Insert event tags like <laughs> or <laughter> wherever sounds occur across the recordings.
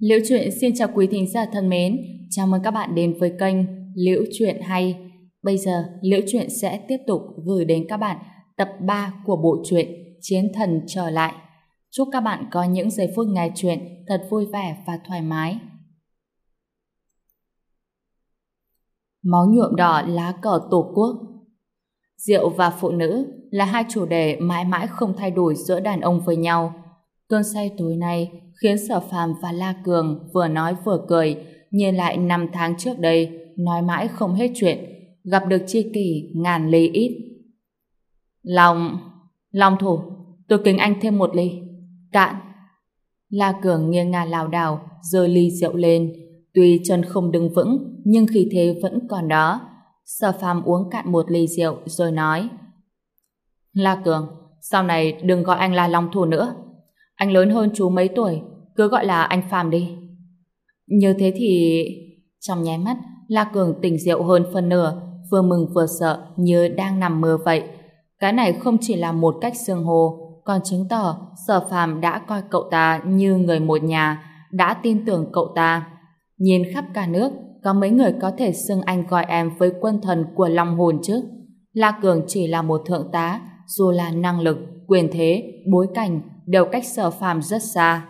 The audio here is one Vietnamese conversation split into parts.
Liễu Chuyện xin chào quý thính giả thân mến, chào mừng các bạn đến với kênh Liễu Chuyện Hay. Bây giờ, Liễu Chuyện sẽ tiếp tục gửi đến các bạn tập 3 của bộ truyện Chiến Thần Trở Lại. Chúc các bạn có những giây phút nghe chuyện thật vui vẻ và thoải mái. Máu nhuộm đỏ lá cờ tổ quốc Rượu và phụ nữ là hai chủ đề mãi mãi không thay đổi giữa đàn ông với nhau. Cơn say tối nay khiến Sở Phàm và La Cường vừa nói vừa cười, nhìn lại năm tháng trước đây, nói mãi không hết chuyện, gặp được chi kỷ ngàn ly ít. Lòng, lòng thủ, tôi kính anh thêm một ly. Cạn. La Cường nghiêng ngả lảo đảo, giơ ly rượu lên, tuy chân không đứng vững, nhưng khí thế vẫn còn đó. Sở Phàm uống cạn một ly rượu rồi nói: La Cường, sau này đừng gọi anh là Long Thủ nữa. Anh lớn hơn chú mấy tuổi, cứ gọi là anh Phạm đi. Như thế thì... Trong nháy mắt, La Cường tỉnh rượu hơn phần nửa, vừa mừng vừa sợ như đang nằm mơ vậy. Cái này không chỉ là một cách xương hồ, còn chứng tỏ Sở Phàm đã coi cậu ta như người một nhà, đã tin tưởng cậu ta. Nhìn khắp cả nước, có mấy người có thể xưng anh gọi em với quân thần của Long Hồn chứ? La Cường chỉ là một thượng tá, dù là năng lực, quyền thế, bối cảnh đều cách Sở Phàm rất xa.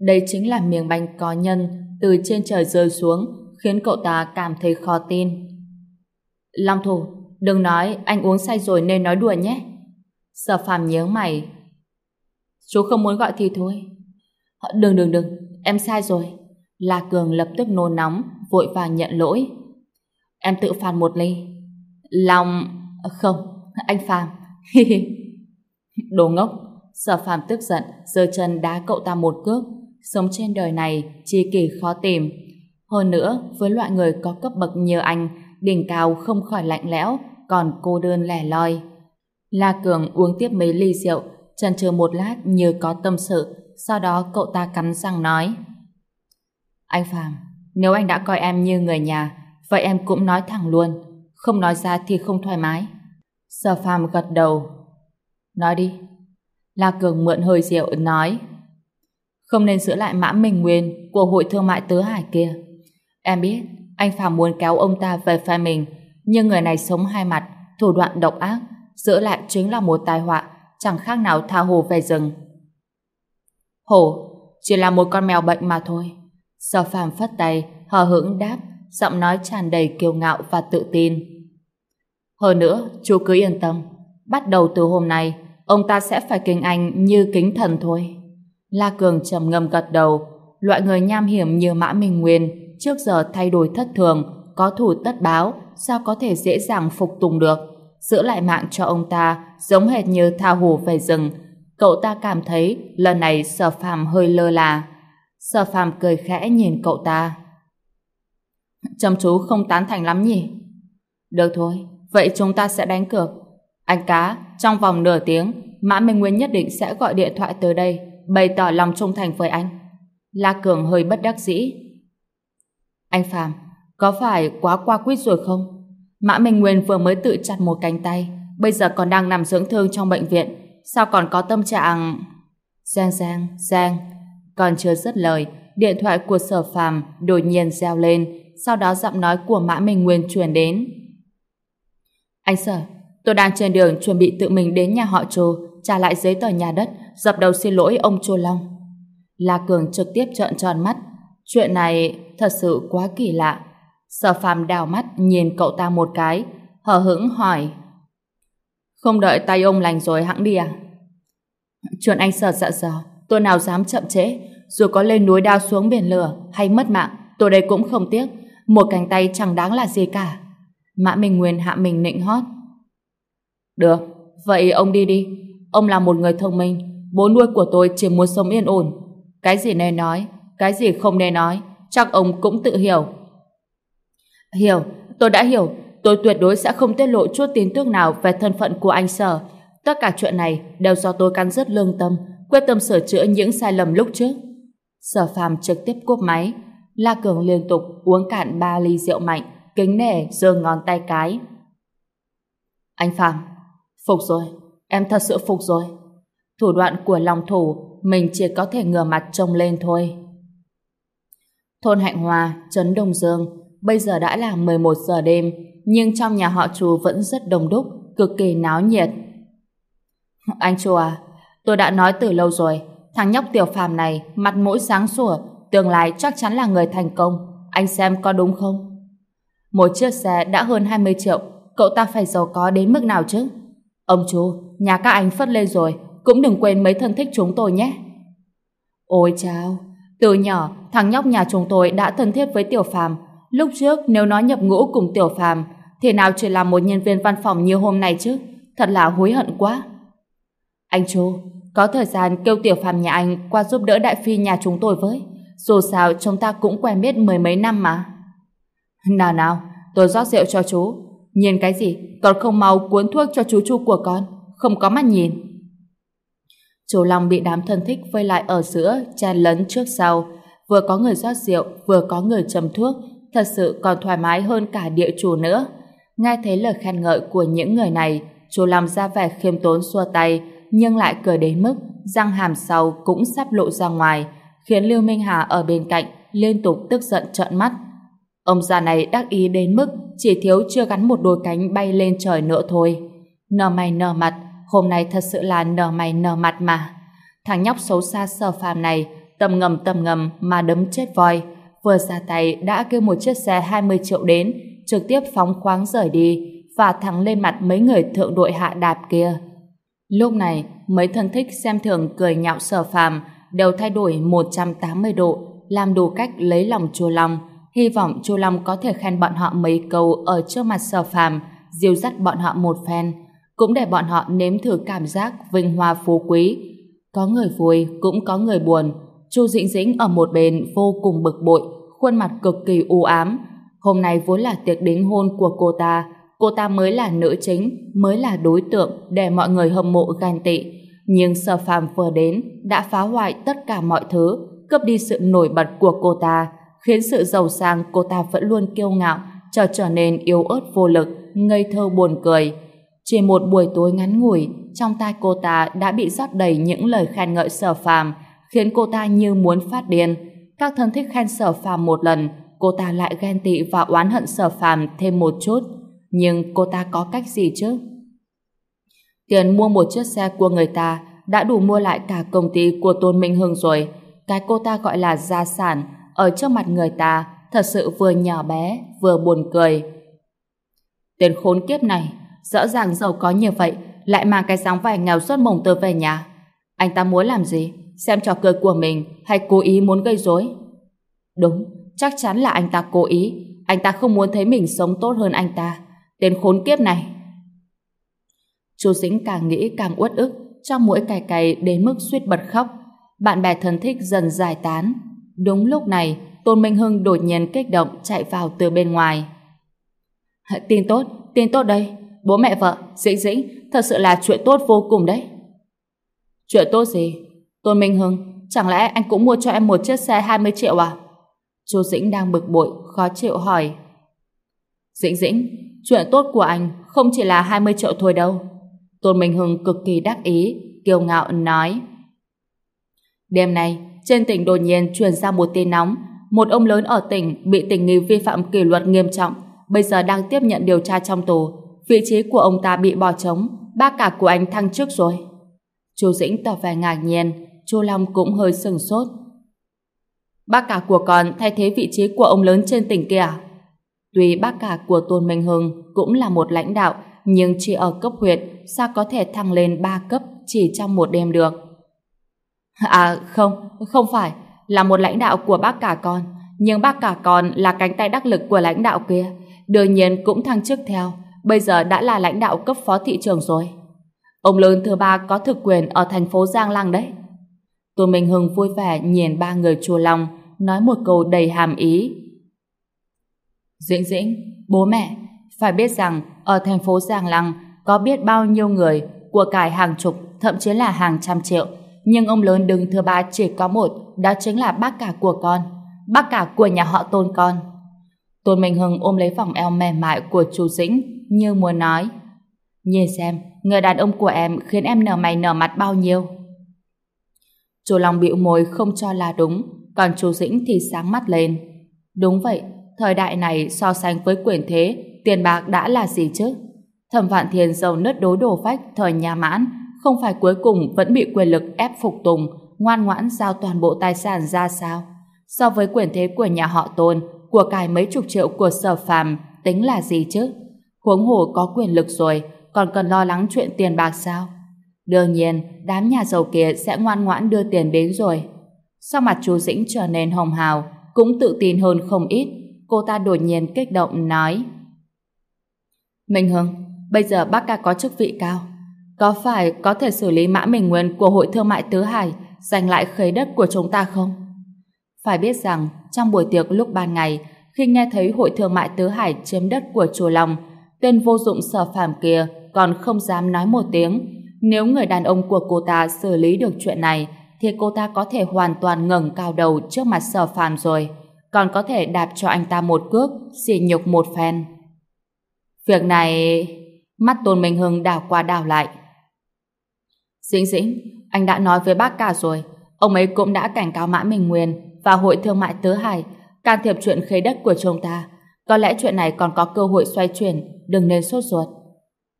Đây chính là miếng bánh có nhân từ trên trời rơi xuống khiến cậu ta cảm thấy khó tin. Long thủ, đừng nói anh uống say rồi nên nói đùa nhé. Sở phàm nhớ mày. Chú không muốn gọi thì thôi. Đừng đừng đừng, em sai rồi. La Cường lập tức nôn nóng, vội vàng nhận lỗi. Em tự phạt một ly. Long... Không, anh Phàm. <laughs> Đồ ngốc. Sở phàm tức giận, giơ chân đá cậu ta một cước sống trên đời này chi kỳ khó tìm. Hơn nữa, với loại người có cấp bậc như anh, đỉnh cao không khỏi lạnh lẽo, còn cô đơn lẻ loi. La Cường uống tiếp mấy ly rượu, chần chừ một lát như có tâm sự, sau đó cậu ta cắn răng nói. Anh Phạm, nếu anh đã coi em như người nhà, vậy em cũng nói thẳng luôn, không nói ra thì không thoải mái. Sở Phạm gật đầu. Nói đi. La Cường mượn hơi rượu nói. Không nên giữ lại mã Minh Nguyên của hội thương mại Tứ Hải kia. Em biết, anh Phạm muốn kéo ông ta về phe mình, nhưng người này sống hai mặt, thủ đoạn độc ác, giữ lại chính là một tai họa, chẳng khác nào tha hồ về rừng. Hổ, chỉ là một con mèo bệnh mà thôi. Sở phàm phất tay, hờ hững đáp, giọng nói tràn đầy kiêu ngạo và tự tin. Hơn nữa, chú cứ yên tâm, bắt đầu từ hôm nay, ông ta sẽ phải kính anh như kính thần thôi. La Cường trầm ngâm gật đầu, loại người nham hiểm như Mã Minh Nguyên trước giờ thay đổi thất thường, có thủ tất báo, sao có thể dễ dàng phục tùng được. Giữ lại mạng cho ông ta, giống hệt như tha hồ về rừng. Cậu ta cảm thấy lần này sở phàm hơi lơ là. Sở phàm cười khẽ nhìn cậu ta. Chăm chú không tán thành lắm nhỉ? Được thôi, vậy chúng ta sẽ đánh cược. Anh cá, trong vòng nửa tiếng, Mã Minh Nguyên nhất định sẽ gọi điện thoại tới đây bày tỏ lòng trung thành với anh. La Cường hơi bất đắc dĩ. Anh Phạm, có phải quá qua quýt rồi không? Mã Minh Nguyên vừa mới tự chặt một cánh tay, bây giờ còn đang nằm dưỡng thương trong bệnh viện, sao còn có tâm trạng... Giang Giang, Giang... Còn chưa dứt lời, điện thoại của sở phàm đột nhiên reo lên, sau đó giọng nói của Mã Minh Nguyên truyền đến. Anh sở, tôi đang trên đường chuẩn bị tự mình đến nhà họ Chu trả lại giấy tờ nhà đất, dập đầu xin lỗi ông Chu Long. La Cường trực tiếp trợn tròn mắt. Chuyện này thật sự quá kỳ lạ. Sở phàm đào mắt nhìn cậu ta một cái, hờ hững hỏi. Không đợi tay ông lành rồi hãng đi à? Chuyện anh sợ sợ dò, tôi nào dám chậm trễ, dù có lên núi đao xuống biển lửa hay mất mạng, tôi đây cũng không tiếc. Một cánh tay chẳng đáng là gì cả. Mã Minh Nguyên hạ mình nịnh hót. Được, vậy ông đi đi, Ông là một người thông minh, bố nuôi của tôi chỉ muốn sống yên ổn. Cái gì nên nói, cái gì không nên nói, chắc ông cũng tự hiểu. Hiểu, tôi đã hiểu, tôi tuyệt đối sẽ không tiết lộ chút tin tức nào về thân phận của anh Sở. Tất cả chuyện này đều do tôi căn rất lương tâm, quyết tâm sửa chữa những sai lầm lúc trước. Sở phàm trực tiếp cúp máy, La Cường liên tục uống cạn ba ly rượu mạnh, kính nể giơ ngón tay cái. Anh Phạm, phục rồi. Em thật sự phục rồi. Thủ đoạn của lòng thủ mình chỉ có thể ngửa mặt trông lên thôi. Thôn Hạnh Hòa, Trấn Đông Dương, bây giờ đã là 11 giờ đêm, nhưng trong nhà họ chú vẫn rất đông đúc, cực kỳ náo nhiệt. Anh chú à, tôi đã nói từ lâu rồi, thằng nhóc tiểu phàm này, mặt mũi sáng sủa, tương lai chắc chắn là người thành công. Anh xem có đúng không? Một chiếc xe đã hơn 20 triệu, cậu ta phải giàu có đến mức nào chứ? Ông chú, nhà các anh phất lên rồi, cũng đừng quên mấy thân thích chúng tôi nhé. Ôi chao, từ nhỏ, thằng nhóc nhà chúng tôi đã thân thiết với Tiểu Phàm. Lúc trước nếu nó nhập ngũ cùng Tiểu Phàm, thì nào chỉ là một nhân viên văn phòng như hôm nay chứ? Thật là hối hận quá. Anh chú, có thời gian kêu Tiểu Phàm nhà anh qua giúp đỡ Đại Phi nhà chúng tôi với. Dù sao chúng ta cũng quen biết mười mấy năm mà. Nào nào, tôi rót rượu cho chú. Nhìn cái gì, còn không mau cuốn thuốc cho chú chu của con. Không có mắt nhìn. Chú Long bị đám thân thích vây lại ở giữa, chen lấn trước sau. Vừa có người rót rượu, vừa có người châm thuốc, thật sự còn thoải mái hơn cả địa chủ nữa. Nghe thấy lời khen ngợi của những người này, chú Long ra vẻ khiêm tốn xua tay, nhưng lại cười đến mức răng hàm sau cũng sắp lộ ra ngoài, khiến Lưu Minh Hà ở bên cạnh liên tục tức giận trợn mắt. Ông già này đắc ý đến mức chỉ thiếu chưa gắn một đôi cánh bay lên trời nữa thôi. Nở mày nở mặt, hôm nay thật sự là nở mày nở mặt mà. Thằng nhóc xấu xa sở phàm này, tầm ngầm tầm ngầm mà đấm chết voi, vừa ra tay đã kêu một chiếc xe 20 triệu đến, trực tiếp phóng khoáng rời đi và thắng lên mặt mấy người thượng đội hạ đạp kia. Lúc này, mấy thân thích xem thường cười nhạo sở phàm đều thay đổi 180 độ, làm đủ cách lấy lòng chua lòng hy vọng Chu Long có thể khen bọn họ mấy câu ở trước mặt sở phàm, diêu dắt bọn họ một phen, cũng để bọn họ nếm thử cảm giác vinh hoa phú quý. Có người vui, cũng có người buồn. Chu Dĩnh Dĩnh ở một bên vô cùng bực bội, khuôn mặt cực kỳ u ám. Hôm nay vốn là tiệc đính hôn của cô ta, cô ta mới là nữ chính, mới là đối tượng để mọi người hâm mộ ganh tị. Nhưng Sở Phàm vừa đến đã phá hoại tất cả mọi thứ, cướp đi sự nổi bật của cô ta, khiến sự giàu sang cô ta vẫn luôn kiêu ngạo, trở trở nên yếu ớt vô lực, ngây thơ buồn cười. Chỉ một buổi tối ngắn ngủi, trong tai cô ta đã bị rót đầy những lời khen ngợi sở phàm, khiến cô ta như muốn phát điên. Các thân thích khen sở phàm một lần, cô ta lại ghen tị và oán hận sở phàm thêm một chút. Nhưng cô ta có cách gì chứ? Tiền mua một chiếc xe của người ta đã đủ mua lại cả công ty của Tôn Minh Hưng rồi. Cái cô ta gọi là gia sản ở trước mặt người ta thật sự vừa nhỏ bé vừa buồn cười. Tên khốn kiếp này rõ ràng giàu có như vậy lại mang cái dáng vẻ nghèo suốt mồng tơ về nhà. Anh ta muốn làm gì? Xem trò cười của mình hay cố ý muốn gây rối? Đúng, chắc chắn là anh ta cố ý. Anh ta không muốn thấy mình sống tốt hơn anh ta. Tên khốn kiếp này. Chu Dĩnh càng nghĩ càng uất ức, trong mũi cày cày đến mức suýt bật khóc. Bạn bè thân thích dần giải tán. Đúng lúc này, Tôn Minh Hưng đột nhiên kích động chạy vào từ bên ngoài. Tin tốt, tin tốt đây. Bố mẹ vợ, Dĩnh Dĩnh, thật sự là chuyện tốt vô cùng đấy. Chuyện tốt gì? Tôn Minh Hưng, chẳng lẽ anh cũng mua cho em một chiếc xe 20 triệu à? Chú Dĩnh đang bực bội, khó chịu hỏi. Dĩnh Dĩnh, chuyện tốt của anh không chỉ là 20 triệu thôi đâu. Tôn Minh Hưng cực kỳ đắc ý, kiêu ngạo nói. Đêm nay, trên tỉnh đột nhiên truyền ra một tin nóng. Một ông lớn ở tỉnh bị tình nghi vi phạm kỷ luật nghiêm trọng, bây giờ đang tiếp nhận điều tra trong tù. Vị trí của ông ta bị bỏ trống, bác cả của anh thăng trước rồi. Chú Dĩnh tỏ vẻ ngạc nhiên, chú Long cũng hơi sừng sốt. Bác cả của con thay thế vị trí của ông lớn trên tỉnh kia? À? Tuy bác cả của Tôn Minh Hưng cũng là một lãnh đạo, nhưng chỉ ở cấp huyện sao có thể thăng lên 3 cấp chỉ trong một đêm được. À không, không phải, là một lãnh đạo của bác cả con, nhưng bác cả con là cánh tay đắc lực của lãnh đạo kia, đương nhiên cũng thăng chức theo, bây giờ đã là lãnh đạo cấp phó thị trường rồi. Ông lớn thứ ba có thực quyền ở thành phố Giang Lăng đấy. Tôn Minh Hưng vui vẻ nhìn ba người chùa lòng, nói một câu đầy hàm ý. Dĩnh dĩnh, bố mẹ, phải biết rằng ở thành phố Giang Lăng có biết bao nhiêu người, của cải hàng chục, thậm chí là hàng trăm triệu. Nhưng ông lớn đứng thứ ba chỉ có một, đó chính là bác cả của con, bác cả của nhà họ tôn con. Tôn Minh Hưng ôm lấy vòng eo mềm mại của chú Dĩnh, như muốn nói. Nhìn xem, người đàn ông của em khiến em nở mày nở mặt bao nhiêu. Chú Long bĩu môi không cho là đúng, còn chú Dĩnh thì sáng mắt lên. Đúng vậy, thời đại này so sánh với quyền thế, tiền bạc đã là gì chứ? Thẩm Vạn Thiên giàu nứt đối đổ phách thời nhà mãn, không phải cuối cùng vẫn bị quyền lực ép phục tùng, ngoan ngoãn giao toàn bộ tài sản ra sao? So với quyền thế của nhà họ Tôn, của cải mấy chục triệu của sở phàm, tính là gì chứ? Huống hồ có quyền lực rồi, còn cần lo lắng chuyện tiền bạc sao? Đương nhiên, đám nhà giàu kia sẽ ngoan ngoãn đưa tiền đến rồi. Sau mặt chú Dĩnh trở nên hồng hào, cũng tự tin hơn không ít. Cô ta đột nhiên kích động nói Minh Hưng, bây giờ bác ca có chức vị cao. Có phải có thể xử lý mã mình nguyên của Hội Thương mại Tứ Hải giành lại khế đất của chúng ta không? Phải biết rằng, trong buổi tiệc lúc ban ngày, khi nghe thấy Hội Thương mại Tứ Hải chiếm đất của Chùa Long, tên vô dụng sở phàm kia còn không dám nói một tiếng. Nếu người đàn ông của cô ta xử lý được chuyện này, thì cô ta có thể hoàn toàn ngẩng cao đầu trước mặt sở phàm rồi, còn có thể đạp cho anh ta một cước, xỉ nhục một phen. Việc này... Mắt Tôn Minh Hưng đảo qua đảo lại. Dĩnh dĩnh, anh đã nói với bác cả rồi, ông ấy cũng đã cảnh cáo Mã Minh Nguyên và Hội Thương mại Tứ Hải can thiệp chuyện khế đất của chúng ta. Có lẽ chuyện này còn có cơ hội xoay chuyển, đừng nên sốt ruột.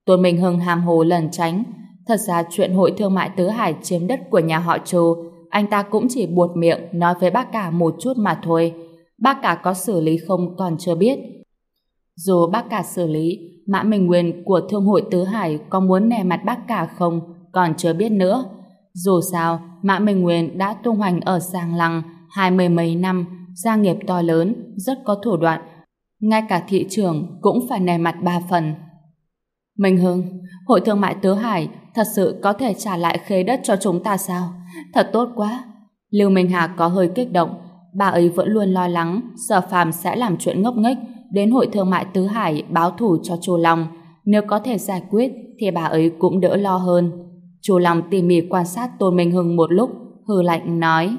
Tôn Minh Hưng hàm hồ lần tránh, Thật ra chuyện hội thương mại Tứ Hải chiếm đất của nhà họ Châu, anh ta cũng chỉ buột miệng nói với bác cả một chút mà thôi. Bác cả có xử lý không còn chưa biết. Dù bác cả xử lý, Mã Minh Nguyên của Thương hội Tứ Hải có muốn nè mặt bác cả không còn chưa biết nữa. Dù sao, Mã Minh Nguyên đã tung hoành ở Giang Lăng hai mươi mấy năm, gia nghiệp to lớn, rất có thủ đoạn. Ngay cả thị trường cũng phải nè mặt ba phần. Minh Hưng, Hội Thương mại Tứ Hải thật sự có thể trả lại khế đất cho chúng ta sao? Thật tốt quá. Lưu Minh Hà có hơi kích động, bà ấy vẫn luôn lo lắng Sở Phàm sẽ làm chuyện ngốc nghếch đến Hội Thương mại Tứ Hải báo thủ cho Chu Long. Nếu có thể giải quyết thì bà ấy cũng đỡ lo hơn. Chu Long tỉ mỉ quan sát Tôn Minh Hưng một lúc, hừ lạnh nói: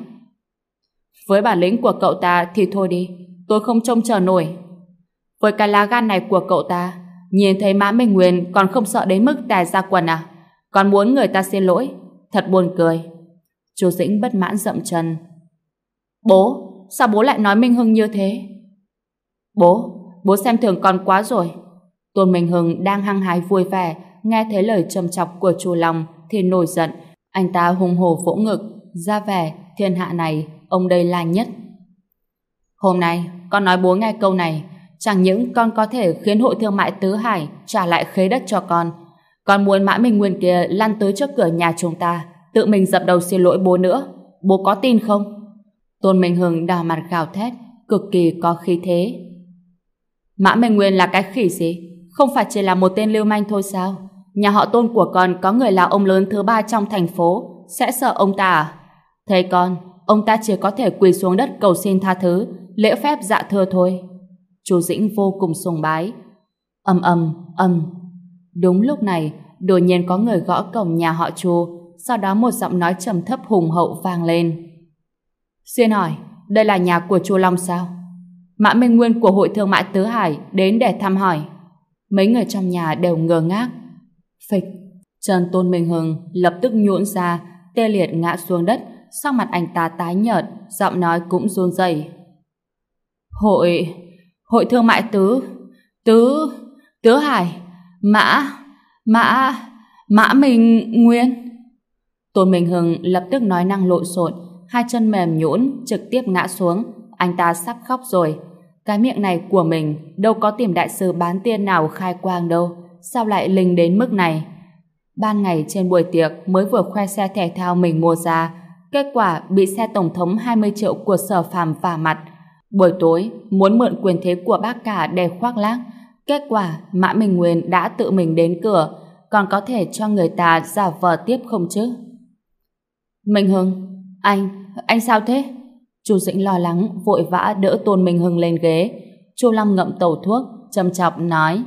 "Với bản lĩnh của cậu ta thì thôi đi, tôi không trông chờ nổi. Với cái lá gan này của cậu ta, nhìn thấy Mã Minh Nguyên còn không sợ đến mức tài ra quần à?" còn muốn người ta xin lỗi. Thật buồn cười. Chu Dĩnh bất mãn dậm chân. Bố, sao bố lại nói Minh Hưng như thế? Bố, bố xem thường con quá rồi. Tôn Minh Hưng đang hăng hái vui vẻ, nghe thấy lời trầm chọc của Chu Long thì nổi giận. Anh ta hùng hổ vỗ ngực, ra vẻ, thiên hạ này, ông đây là nhất. Hôm nay, con nói bố nghe câu này, chẳng những con có thể khiến hội thương mại Tứ Hải trả lại khế đất cho con, con muốn Mã Minh Nguyên kia lăn tới trước cửa nhà chúng ta, tự mình dập đầu xin lỗi bố nữa. Bố có tin không? Tôn Minh Hưng đào mặt gào thét, cực kỳ có khí thế. Mã Minh Nguyên là cái khỉ gì? Không phải chỉ là một tên lưu manh thôi sao? Nhà họ tôn của con có người là ông lớn thứ ba trong thành phố, sẽ sợ ông ta à? Thầy con, ông ta chỉ có thể quỳ xuống đất cầu xin tha thứ, lễ phép dạ thưa thôi. Chú Dĩnh vô cùng sùng bái. Âm âm, âm, Đúng lúc này, đột nhiên có người gõ cổng nhà họ chú, sau đó một giọng nói trầm thấp hùng hậu vang lên. Xin hỏi, đây là nhà của chú Long sao? Mã Minh Nguyên của Hội Thương mại Tứ Hải đến để thăm hỏi. Mấy người trong nhà đều ngơ ngác. Phịch, Trần Tôn Minh Hưng lập tức nhũn ra, tê liệt ngã xuống đất, sau mặt anh ta tái nhợt, giọng nói cũng run rẩy. Hội... Hội Thương mại Tứ... Tứ... Tứ Hải... Mã, Mã, Mã Minh Nguyên. Tôn Minh Hưng lập tức nói năng lộn xộn, hai chân mềm nhũn trực tiếp ngã xuống, anh ta sắp khóc rồi. Cái miệng này của mình đâu có tìm đại sư bán tiên nào khai quang đâu, sao lại linh đến mức này? Ban ngày trên buổi tiệc mới vừa khoe xe thể thao mình mua ra, kết quả bị xe tổng thống 20 triệu của sở phàm vả mặt. Buổi tối, muốn mượn quyền thế của bác cả để khoác lác, Kết quả, Mã Minh Nguyên đã tự mình đến cửa, còn có thể cho người ta giả vờ tiếp không chứ? Minh Hưng, anh, anh sao thế? Chu Dĩnh lo lắng, vội vã đỡ Tôn Minh Hưng lên ghế. Chu Long ngậm tàu thuốc, trầm chọc nói.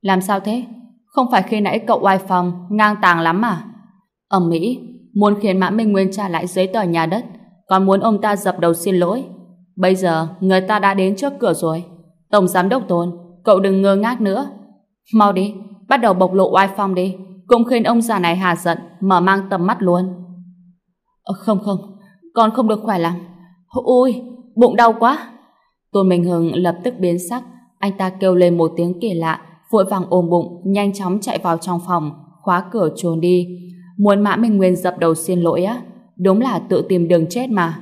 Làm sao thế? Không phải khi nãy cậu oai phong, ngang tàng lắm à? Ở Mỹ, muốn khiến Mã Minh Nguyên trả lại giấy tờ nhà đất, còn muốn ông ta dập đầu xin lỗi. Bây giờ, người ta đã đến trước cửa rồi. Tổng Giám Đốc Tôn, cậu đừng ngơ ngác nữa. Mau đi, bắt đầu bộc lộ oai phong đi, cũng khiến ông già này hà giận, mở mang tầm mắt luôn. Ờ, không không, con không được khỏe lắm. Ôi, bụng đau quá. Tôn Minh Hưng lập tức biến sắc, anh ta kêu lên một tiếng kỳ lạ, vội vàng ôm bụng, nhanh chóng chạy vào trong phòng, khóa cửa trốn đi. Muốn Mã Minh Nguyên dập đầu xin lỗi á? Đúng là tự tìm đường chết mà.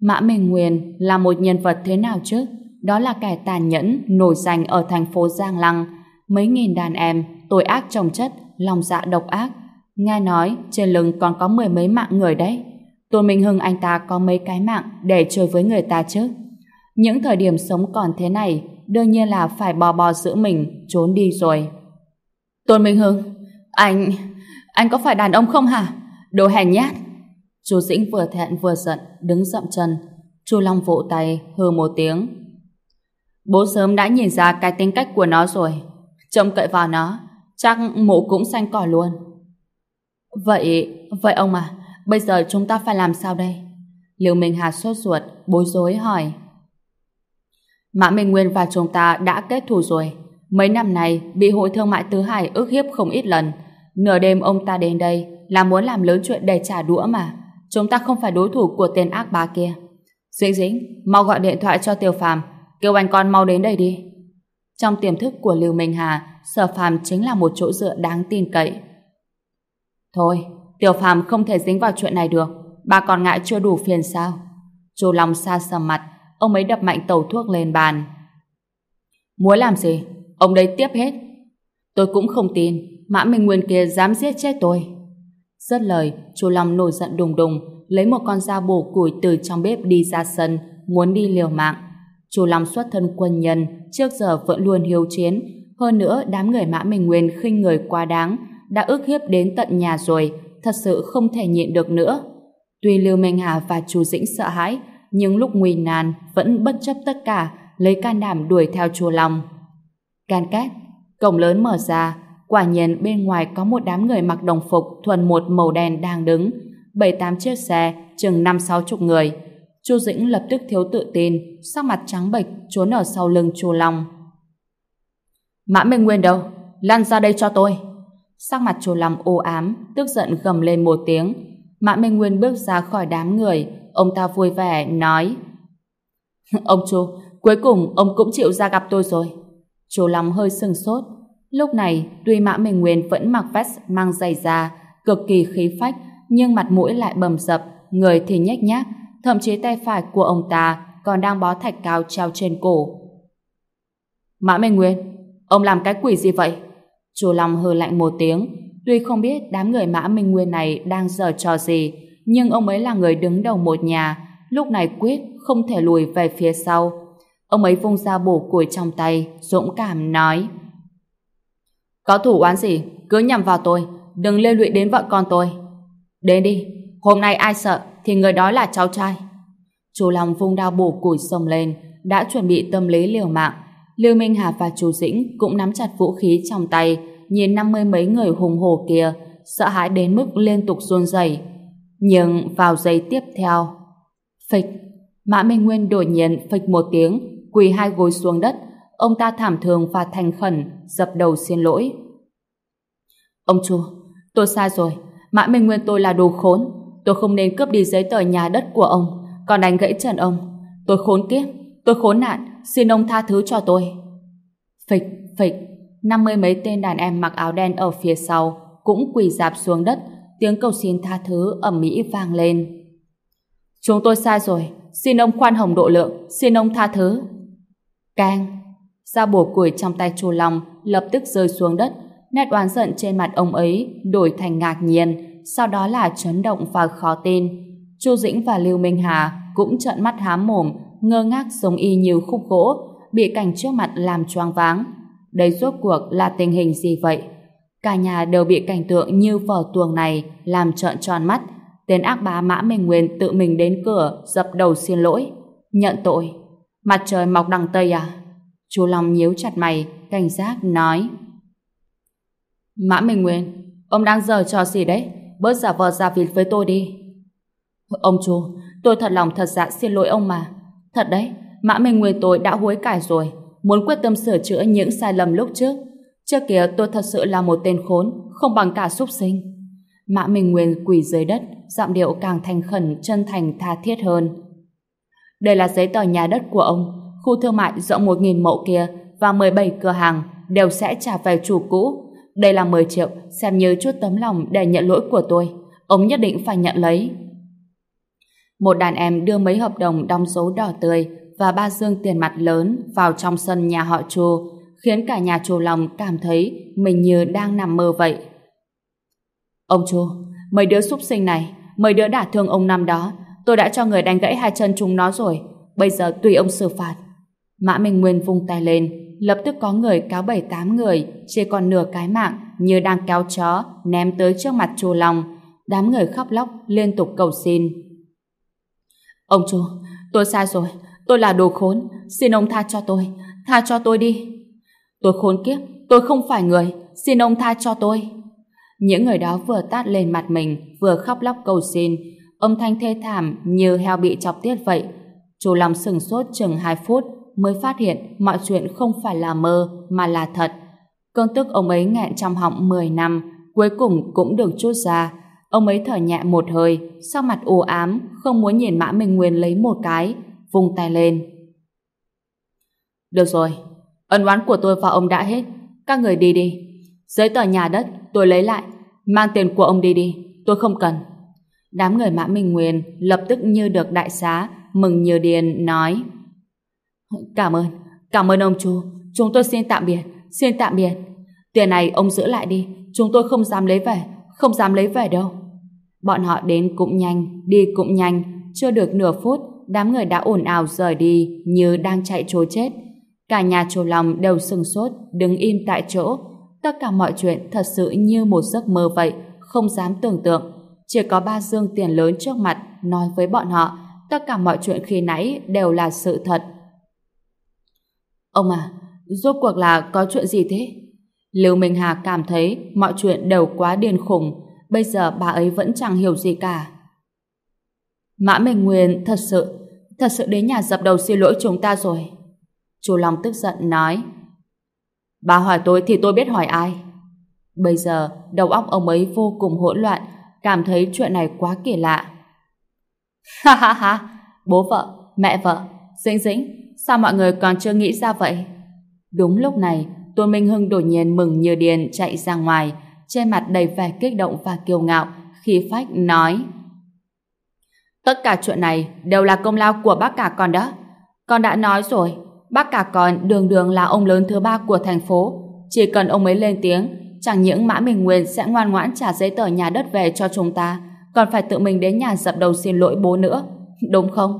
Mã Minh Nguyên là một nhân vật thế nào chứ? Đó là kẻ tàn nhẫn, nổi danh ở thành phố Giang Lăng. Mấy nghìn đàn em, tội ác trồng chất, lòng dạ độc ác. Nghe nói trên lưng còn có mười mấy mạng người đấy. Tôn Minh Hưng anh ta có mấy cái mạng để chơi với người ta chứ. Những thời điểm sống còn thế này, đương nhiên là phải bò bò giữ mình, trốn đi rồi. Tôn Minh Hưng, anh... anh có phải đàn ông không hả? Đồ hèn nhát. Chú Dĩnh vừa thẹn vừa giận, đứng dậm chân. Chu Long vỗ tay, hừ một tiếng. Bố sớm đã nhìn ra cái tính cách của nó rồi. Trông cậy vào nó, chắc mụ cũng xanh cỏ luôn. Vậy, vậy ông à, bây giờ chúng ta phải làm sao đây? Liêu Minh Hà sốt ruột, bối rối hỏi. Mã Minh Nguyên và chúng ta đã kết thù rồi. Mấy năm này bị hội thương mại tứ hải ức hiếp không ít lần. Nửa đêm ông ta đến đây là muốn làm lớn chuyện để trả đũa mà. Chúng ta không phải đối thủ của tên ác bá kia. Dĩnh dĩnh, mau gọi điện thoại cho Tiêu Phàm, kêu anh con mau đến đây đi. Trong tiềm thức của Lưu Minh Hà, Sở Phàm chính là một chỗ dựa đáng tin cậy. Thôi, Tiểu Phàm không thể dính vào chuyện này được. Bà còn ngại chưa đủ phiền sao? Chu Long xa sầm mặt, ông ấy đập mạnh tàu thuốc lên bàn. Muốn làm gì? Ông đấy tiếp hết. Tôi cũng không tin, Mã Minh Nguyên kia dám giết chết tôi. Rất lời, chú Long nổi giận đùng đùng, lấy một con dao bổ củi từ trong bếp đi ra sân, muốn đi liều mạng. Chú Long xuất thân quân nhân, trước giờ vẫn luôn hiếu chiến. Hơn nữa, đám người Mã Minh Nguyên khinh người quá đáng, đã ức hiếp đến tận nhà rồi, thật sự không thể nhịn được nữa. Tuy Lưu Minh Hà và chú Dĩnh sợ hãi, nhưng lúc nguy nan vẫn bất chấp tất cả, lấy can đảm đuổi theo chùa Long. Can két, cổng lớn mở ra, quả nhiên bên ngoài có một đám người mặc đồng phục thuần một màu đen đang đứng, bảy tám chiếc xe, chừng năm sáu chục người. Chu Dĩnh lập tức thiếu tự tin, sắc mặt trắng bệch trốn ở sau lưng Chu Long. Mã Minh Nguyên đâu? Lăn ra đây cho tôi. Sắc mặt Chu Long ô ám, tức giận gầm lên một tiếng. Mã Minh Nguyên bước ra khỏi đám người, ông ta vui vẻ nói: <laughs> "Ông Chu, cuối cùng ông cũng chịu ra gặp tôi rồi." Chu Long hơi sừng sốt. Lúc này, tuy Mã Minh Nguyên vẫn mặc vest mang giày da, cực kỳ khí phách, nhưng mặt mũi lại bầm dập, người thì nhếch nhác, thậm chí tay phải của ông ta còn đang bó thạch cao treo trên cổ. Mã Minh Nguyên, ông làm cái quỷ gì vậy? Chu Long hừ lạnh một tiếng, tuy không biết đám người Mã Minh Nguyên này đang giở trò gì, nhưng ông ấy là người đứng đầu một nhà, lúc này quyết không thể lùi về phía sau. Ông ấy vung ra bổ củi trong tay, dũng cảm nói: "Có thủ oán gì, cứ nhằm vào tôi, đừng lê lụy đến vợ con tôi." Đến đi, hôm nay ai sợ thì người đó là cháu trai. Chú Long vung đao bổ củi sông lên, đã chuẩn bị tâm lý liều mạng. Lưu Minh Hà và chú Dĩnh cũng nắm chặt vũ khí trong tay, nhìn năm mươi mấy người hùng hổ kia, sợ hãi đến mức liên tục run rẩy. Nhưng vào giây tiếp theo, phịch, Mã Minh Nguyên đột nhiên phịch một tiếng, quỳ hai gối xuống đất, ông ta thảm thường và thành khẩn, dập đầu xin lỗi. Ông chủ, tôi sai rồi, Mã Minh Nguyên tôi là đồ khốn. Tôi không nên cướp đi giấy tờ nhà đất của ông, còn đánh gãy chân ông. Tôi khốn kiếp, tôi khốn nạn, xin ông tha thứ cho tôi. Phịch, phịch, năm mươi mấy tên đàn em mặc áo đen ở phía sau cũng quỳ dạp xuống đất, tiếng cầu xin tha thứ ẩm mỹ vang lên. Chúng tôi sai rồi, xin ông khoan hồng độ lượng, xin ông tha thứ. Cang, dao bổ củi trong tay chu Long lập tức rơi xuống đất, nét oán giận trên mặt ông ấy đổi thành ngạc nhiên, sau đó là chấn động và khó tin. Chu Dĩnh và Lưu Minh Hà cũng trợn mắt há mồm, ngơ ngác giống y như khúc gỗ, bị cảnh trước mặt làm choáng váng. Đây suốt cuộc là tình hình gì vậy? Cả nhà đều bị cảnh tượng như vở tuồng này làm trợn tròn mắt. Tên ác bá Mã Minh Nguyên tự mình đến cửa dập đầu xin lỗi. Nhận tội. Mặt trời mọc đằng Tây à? Chú Long nhíu chặt mày, cảnh giác nói. Mã Minh Nguyên, ông đang giờ trò gì đấy? Bớt giả vờ giả vịt với tôi đi. Ông chú, tôi thật lòng thật dạ xin lỗi ông mà. Thật đấy, Mã Minh Nguyên tôi đã hối cải rồi, muốn quyết tâm sửa chữa những sai lầm lúc trước. Trước kia tôi thật sự là một tên khốn, không bằng cả súc sinh. Mã Minh Nguyên quỳ dưới đất, giọng điệu càng thành khẩn, chân thành, tha thiết hơn. Đây là giấy tờ nhà đất của ông, khu thương mại rộng 1.000 mẫu kia và 17 cửa hàng đều sẽ trả về chủ cũ. Đây là 10 triệu, xem như chút tấm lòng để nhận lỗi của tôi. Ông nhất định phải nhận lấy. Một đàn em đưa mấy hợp đồng đóng dấu đỏ tươi và ba dương tiền mặt lớn vào trong sân nhà họ Chu, khiến cả nhà Chu lòng cảm thấy mình như đang nằm mơ vậy. Ông Chu, mấy đứa súc sinh này, mấy đứa đả thương ông năm đó, tôi đã cho người đánh gãy hai chân chúng nó rồi, bây giờ tùy ông xử phạt. Mã Minh Nguyên vung tay lên, lập tức có người cáo bảy tám người, chỉ còn nửa cái mạng, như đang kéo chó, ném tới trước mặt Chu Long. Đám người khóc lóc, liên tục cầu xin. Ông Chu, tôi sai rồi, tôi là đồ khốn, xin ông tha cho tôi, tha cho tôi đi. Tôi khốn kiếp, tôi không phải người, xin ông tha cho tôi. Những người đó vừa tát lên mặt mình, vừa khóc lóc cầu xin, âm thanh thê thảm như heo bị chọc tiết vậy. chủ Long sừng sốt chừng 2 phút mới phát hiện mọi chuyện không phải là mơ mà là thật. Cơn tức ông ấy nghẹn trong họng 10 năm, cuối cùng cũng được chút ra. Ông ấy thở nhẹ một hơi, sau mặt u ám, không muốn nhìn Mã Minh Nguyên lấy một cái, vung tay lên. Được rồi, ân oán của tôi và ông đã hết, các người đi đi. Giấy tờ nhà đất tôi lấy lại, mang tiền của ông đi đi, tôi không cần. Đám người Mã Minh Nguyên lập tức như được đại xá, mừng như điên, nói Cảm ơn, cảm ơn ông chú, chúng tôi xin tạm biệt, xin tạm biệt. Tiền này ông giữ lại đi, chúng tôi không dám lấy về, không dám lấy về đâu. Bọn họ đến cũng nhanh, đi cũng nhanh, chưa được nửa phút, đám người đã ồn ào rời đi như đang chạy trốn chết. Cả nhà chủ lòng đều sừng sốt, đứng im tại chỗ. Tất cả mọi chuyện thật sự như một giấc mơ vậy, không dám tưởng tượng. Chỉ có ba dương tiền lớn trước mặt nói với bọn họ tất cả mọi chuyện khi nãy đều là sự thật. Ông à, rốt cuộc là có chuyện gì thế? Lưu Minh Hà cảm thấy mọi chuyện đều quá điên khủng, bây giờ bà ấy vẫn chẳng hiểu gì cả. Mã Minh Nguyên thật sự, thật sự đến nhà dập đầu xin lỗi chúng ta rồi. Chu Long tức giận nói. Bà hỏi tôi thì tôi biết hỏi ai. Bây giờ, đầu óc ông ấy vô cùng hỗn loạn, cảm thấy chuyện này quá kỳ lạ. Ha ha ha, bố vợ, mẹ vợ, dĩnh dĩnh, sao mọi người còn chưa nghĩ ra vậy? Đúng lúc này, Tôn Minh Hưng đột nhiên mừng như điên chạy ra ngoài, trên mặt đầy vẻ kích động và kiêu ngạo, khi phách nói Tất cả chuyện này đều là công lao của bác cả con đó. Con đã nói rồi, bác cả con đường đường là ông lớn thứ ba của thành phố. Chỉ cần ông ấy lên tiếng, chẳng những Mã Minh Nguyên sẽ ngoan ngoãn trả giấy tờ nhà đất về cho chúng ta, còn phải tự mình đến nhà dập đầu xin lỗi bố nữa. Đúng không?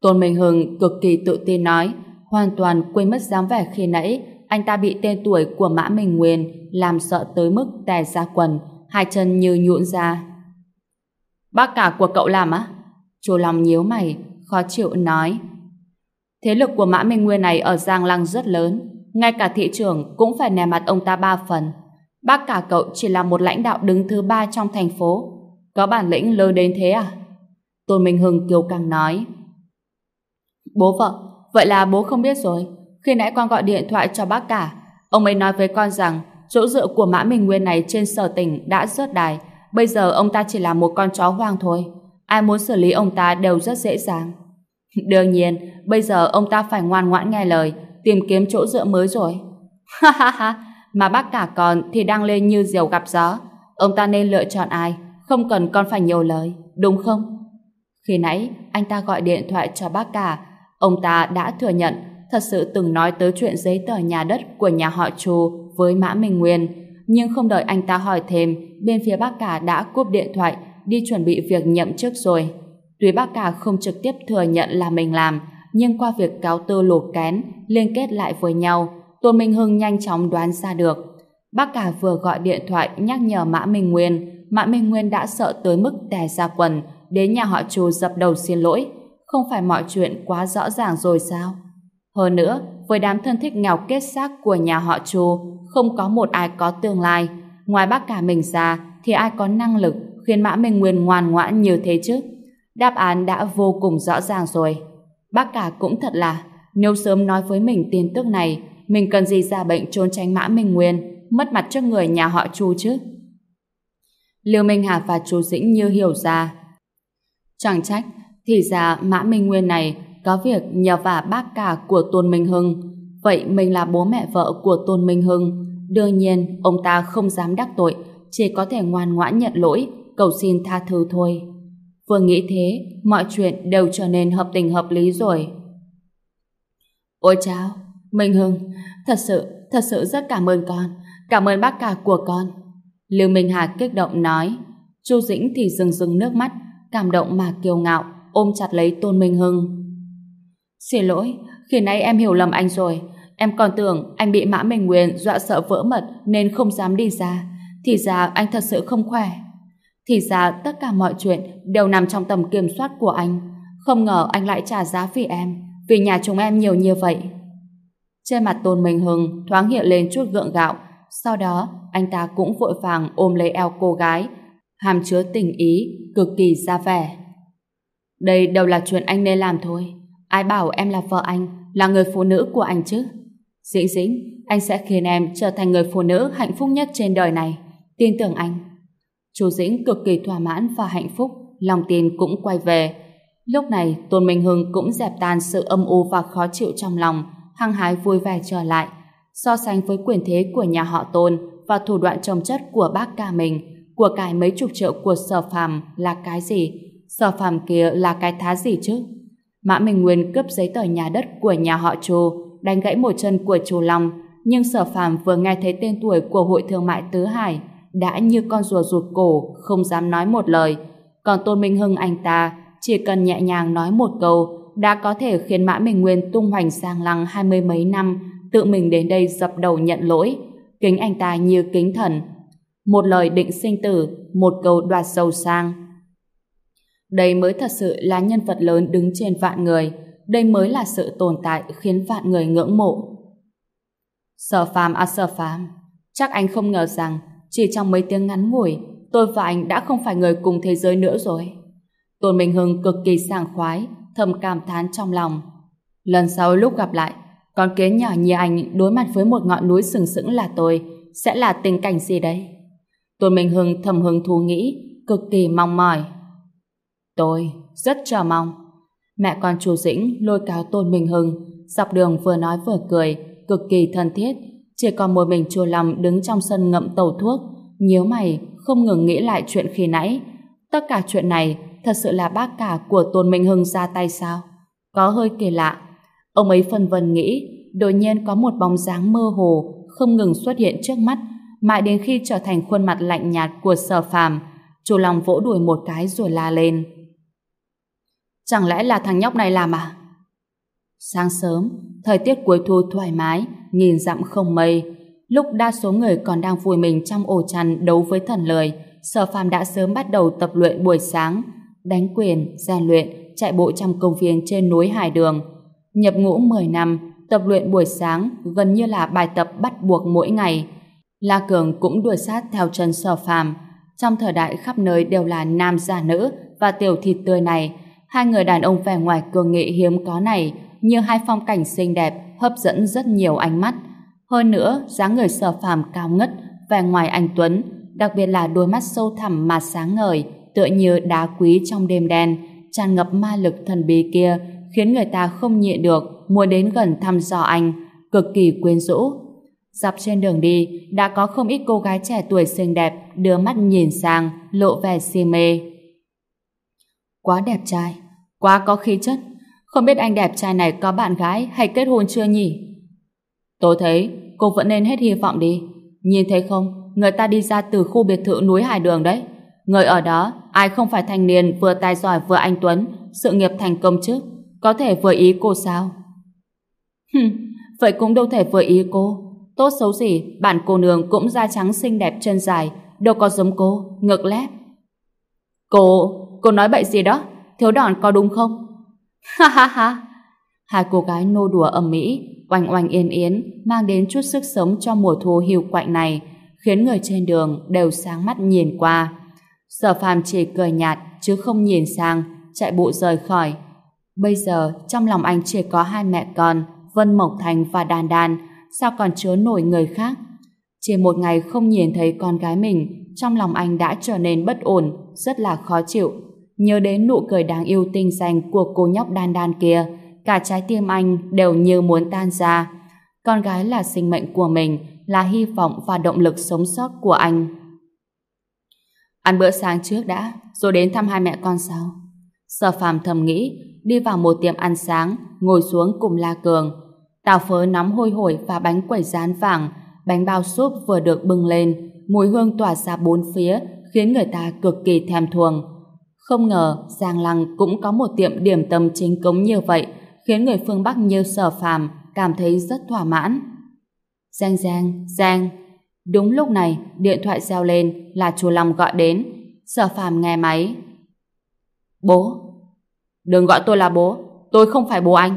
Tôn Minh Hưng cực kỳ tự tin nói, hoàn toàn quên mất dáng vẻ khi nãy anh ta bị tên tuổi của Mã Minh Nguyên làm sợ tới mức tè ra quần, hai chân như nhũn ra. Bác cả của cậu làm á? Chu Long nhíu mày, khó chịu nói. Thế lực của Mã Minh Nguyên này ở Giang Lăng rất lớn, ngay cả thị trưởng cũng phải nè mặt ông ta ba phần. Bác cả cậu chỉ là một lãnh đạo đứng thứ ba trong thành phố. Có bản lĩnh lớn đến thế à? Tôn Minh Hưng kiêu căng nói. Bố vợ, vậy là bố không biết rồi. Khi nãy con gọi điện thoại cho bác cả, ông ấy nói với con rằng chỗ dựa của Mã Minh Nguyên này trên sở tỉnh đã rớt đài. Bây giờ ông ta chỉ là một con chó hoang thôi. Ai muốn xử lý ông ta đều rất dễ dàng. <laughs> Đương nhiên, bây giờ ông ta phải ngoan ngoãn nghe lời, tìm kiếm chỗ dựa mới rồi. <laughs> Ha ha ha, mà bác cả con thì đang lên như diều gặp gió. Ông ta nên lựa chọn ai, không cần con phải nhiều lời, đúng không? Khi nãy, anh ta gọi điện thoại cho bác cả, ông ta đã thừa nhận thật sự từng nói tới chuyện giấy tờ nhà đất của nhà họ Chu với Mã Minh Nguyên, nhưng không đợi anh ta hỏi thêm, bên phía bác cả đã cúp điện thoại đi chuẩn bị việc nhậm chức rồi. Tuy bác cả không trực tiếp thừa nhận là mình làm, nhưng qua việc cáo tư lột kén, liên kết lại với nhau, Tô Minh Hưng nhanh chóng đoán ra được. Bác cả vừa gọi điện thoại nhắc nhở Mã Minh Nguyên, Mã Minh Nguyên đã sợ tới mức tè ra quần, đến nhà họ Chu dập đầu xin lỗi. Không phải mọi chuyện quá rõ ràng rồi sao? Hơn nữa, với đám thân thích nghèo kết xác của nhà họ Chu, không có một ai có tương lai. Ngoài bác cả mình ra, thì ai có năng lực khiến Mã Minh Nguyên ngoan ngoãn như thế chứ? Đáp án đã vô cùng rõ ràng rồi. Bác cả cũng thật là, nếu sớm nói với mình tin tức này, mình cần gì ra bệnh trốn tránh Mã Minh Nguyên, mất mặt trước người nhà họ Chu chứ? Lưu Minh Hà và chú Dĩnh như hiểu ra. Chẳng trách, thì ra Mã Minh Nguyên này có việc nhờ vả bác cả của Tôn Minh Hưng. Vậy mình là bố mẹ vợ của Tôn Minh Hưng. Đương nhiên, ông ta không dám đắc tội, chỉ có thể ngoan ngoãn nhận lỗi, cầu xin tha thứ thôi. Vừa nghĩ thế, mọi chuyện đều trở nên hợp tình hợp lý rồi. Ôi chao, Minh Hưng, thật sự, thật sự rất cảm ơn con, cảm ơn bác cả của con. Lưu Minh Hà kích động nói, Chu Dĩnh thì rừng rừng nước mắt, cảm động mà kiêu ngạo, ôm chặt lấy Tôn Minh Hưng. Xin lỗi, khi nãy em hiểu lầm anh rồi, em còn tưởng anh bị Mã Minh Nguyên dọa sợ vỡ mật nên không dám đi ra, thì ra anh thật sự không khỏe. Thì ra tất cả mọi chuyện đều nằm trong tầm kiểm soát của anh. Không ngờ anh lại trả giá vì em, vì nhà chúng em nhiều như vậy. Trên mặt Tôn Minh Hưng thoáng hiện lên chút gượng gạo, sau đó anh ta cũng vội vàng ôm lấy eo cô gái, hàm chứa tình ý, cực kỳ ra vẻ. Đây đều là chuyện anh nên làm thôi. Ai bảo em là vợ anh, là người phụ nữ của anh chứ? Dĩnh dĩnh, anh sẽ khiến em trở thành người phụ nữ hạnh phúc nhất trên đời này. Tin tưởng anh. Chú Dĩnh cực kỳ thỏa mãn và hạnh phúc, lòng tin cũng quay về. Lúc này, Tôn Minh Hưng cũng dẹp tan sự âm u và khó chịu trong lòng, hăng hái vui vẻ trở lại. So sánh với quyền thế của nhà họ Tôn và thủ đoạn trồng chất của bác ca mình, của cải mấy chục triệu của sở phàm là cái gì? Sở phàm kia là cái thá gì chứ? Mã Minh Nguyên cướp giấy tờ nhà đất của nhà họ Chu, đánh gãy một chân của Chu Long, nhưng sở phàm vừa nghe thấy tên tuổi của hội thương mại Tứ Hải, đã như con rùa rụt cổ, không dám nói một lời. Còn Tôn Minh Hưng anh ta, chỉ cần nhẹ nhàng nói một câu, đã có thể khiến Mã Minh Nguyên tung hoành sang lăng hai mươi mấy năm, tự mình đến đây dập đầu nhận lỗi. Kính anh ta như kính thần. Một lời định sinh tử, một câu đoạt giàu sang. Đây mới thật sự là nhân vật lớn đứng trên vạn người. Đây mới là sự tồn tại khiến vạn người ngưỡng mộ. Sở phàm à sở phàm, chắc anh không ngờ rằng chỉ trong mấy tiếng ngắn ngủi, tôi và anh đã không phải người cùng thế giới nữa rồi. Tôn Minh Hưng cực kỳ sảng khoái, thầm cảm thán trong lòng. Lần sau lúc gặp lại, con kiến nhỏ như anh đối mặt với một ngọn núi sừng sững là tôi, sẽ là tình cảnh gì đấy? Tôn Minh Hưng thầm hứng thú nghĩ, cực kỳ mong mỏi. Tôi rất chờ mong. Mẹ con chú Dĩnh lôi cáo Tôn Minh Hưng, dọc đường vừa nói vừa cười, cực kỳ thân thiết, chỉ còn một mình chùa lòng đứng trong sân ngậm tàu thuốc, nhíu mày, không ngừng nghĩ lại chuyện khi nãy. Tất cả chuyện này thật sự là bác cả của Tôn Minh Hưng ra tay sao? Có hơi kỳ lạ. Ông ấy phân vân nghĩ, đột nhiên có một bóng dáng mơ hồ không ngừng xuất hiện trước mắt, mãi đến khi trở thành khuôn mặt lạnh nhạt của sở phàm. chủ lòng vỗ đùi một cái rồi la lên. Chẳng lẽ là thằng nhóc này làm à? Sáng sớm, thời tiết cuối thu thoải mái, nhìn dặm không mây. Lúc đa số người còn đang vùi mình trong ổ chăn đấu với thần lời, Sở Phàm đã sớm bắt đầu tập luyện buổi sáng, đánh quyền, rèn luyện, chạy bộ trong công viên trên núi Hải Đường. Nhập ngũ 10 năm, tập luyện buổi sáng gần như là bài tập bắt buộc mỗi ngày. La Cường cũng đuổi sát theo chân Sở Phàm. Trong thời đại khắp nơi đều là nam giả nữ và tiểu thịt tươi này, hai người đàn ông vẻ ngoài cường nghị hiếm có này như hai phong cảnh xinh đẹp hấp dẫn rất nhiều ánh mắt. Hơn nữa, dáng người sở phàm cao ngất, vẻ ngoài anh Tuấn, đặc biệt là đôi mắt sâu thẳm mà sáng ngời, tựa như đá quý trong đêm đen, tràn ngập ma lực thần bí kia, khiến người ta không nhịn được muốn đến gần thăm dò anh, cực kỳ quyến rũ. Dọc trên đường đi, đã có không ít cô gái trẻ tuổi xinh đẹp đưa mắt nhìn sang, lộ vẻ si mê. Quá đẹp trai, quá có khí chất, không biết anh đẹp trai này có bạn gái hay kết hôn chưa nhỉ? Tôi thấy cô vẫn nên hết hy vọng đi. Nhìn thấy không, người ta đi ra từ khu biệt thự núi Hải Đường đấy. Người ở đó, ai không phải thanh niên vừa tài giỏi vừa anh Tuấn, sự nghiệp thành công chứ? Có thể vừa ý cô sao? Hừm, vậy cũng đâu thể vừa ý cô. Tốt xấu gì, bản cô nương cũng da trắng xinh đẹp chân dài, đâu có giống cô, ngược lép. Cô, cô nói bậy gì đó? Thiếu đòn có đúng không? Ha ha ha! Hai cô gái nô đùa ầm mỹ, oanh oanh yên yến, mang đến chút sức sống cho mùa thu hiu quạnh này, khiến người trên đường đều sáng mắt nhìn qua. Sở phàm chỉ cười nhạt, chứ không nhìn sang, chạy bộ rời khỏi. Bây giờ, trong lòng anh chỉ có hai mẹ con, Vân Mộc Thành và Đan Đan, sao còn chứa nổi người khác? Chỉ một ngày không nhìn thấy con gái mình, trong lòng anh đã trở nên bất ổn, rất là khó chịu. Nhớ đến nụ cười đáng yêu tinh xanh của cô nhóc đan đan kia, cả trái tim anh đều như muốn tan ra. Con gái là sinh mệnh của mình, là hy vọng và động lực sống sót của anh. Ăn bữa sáng trước đã, rồi đến thăm hai mẹ con sao? Sở phàm thầm nghĩ, đi vào một tiệm ăn sáng, ngồi xuống cùng La Cường. Tàu phớ nóng hôi hổi và bánh quẩy rán vàng, bánh bao súp vừa được bưng lên, mùi hương tỏa ra bốn phía, khiến người ta cực kỳ thèm thuồng. Không ngờ Giang Lăng cũng có một tiệm điểm tâm chính cống như vậy, khiến người phương Bắc như sở phàm cảm thấy rất thỏa mãn. Giang Giang, Giang. Đúng lúc này, điện thoại reo lên là chú Long gọi đến. Sở phàm nghe máy. Bố. Đừng gọi tôi là bố. Tôi không phải bố anh.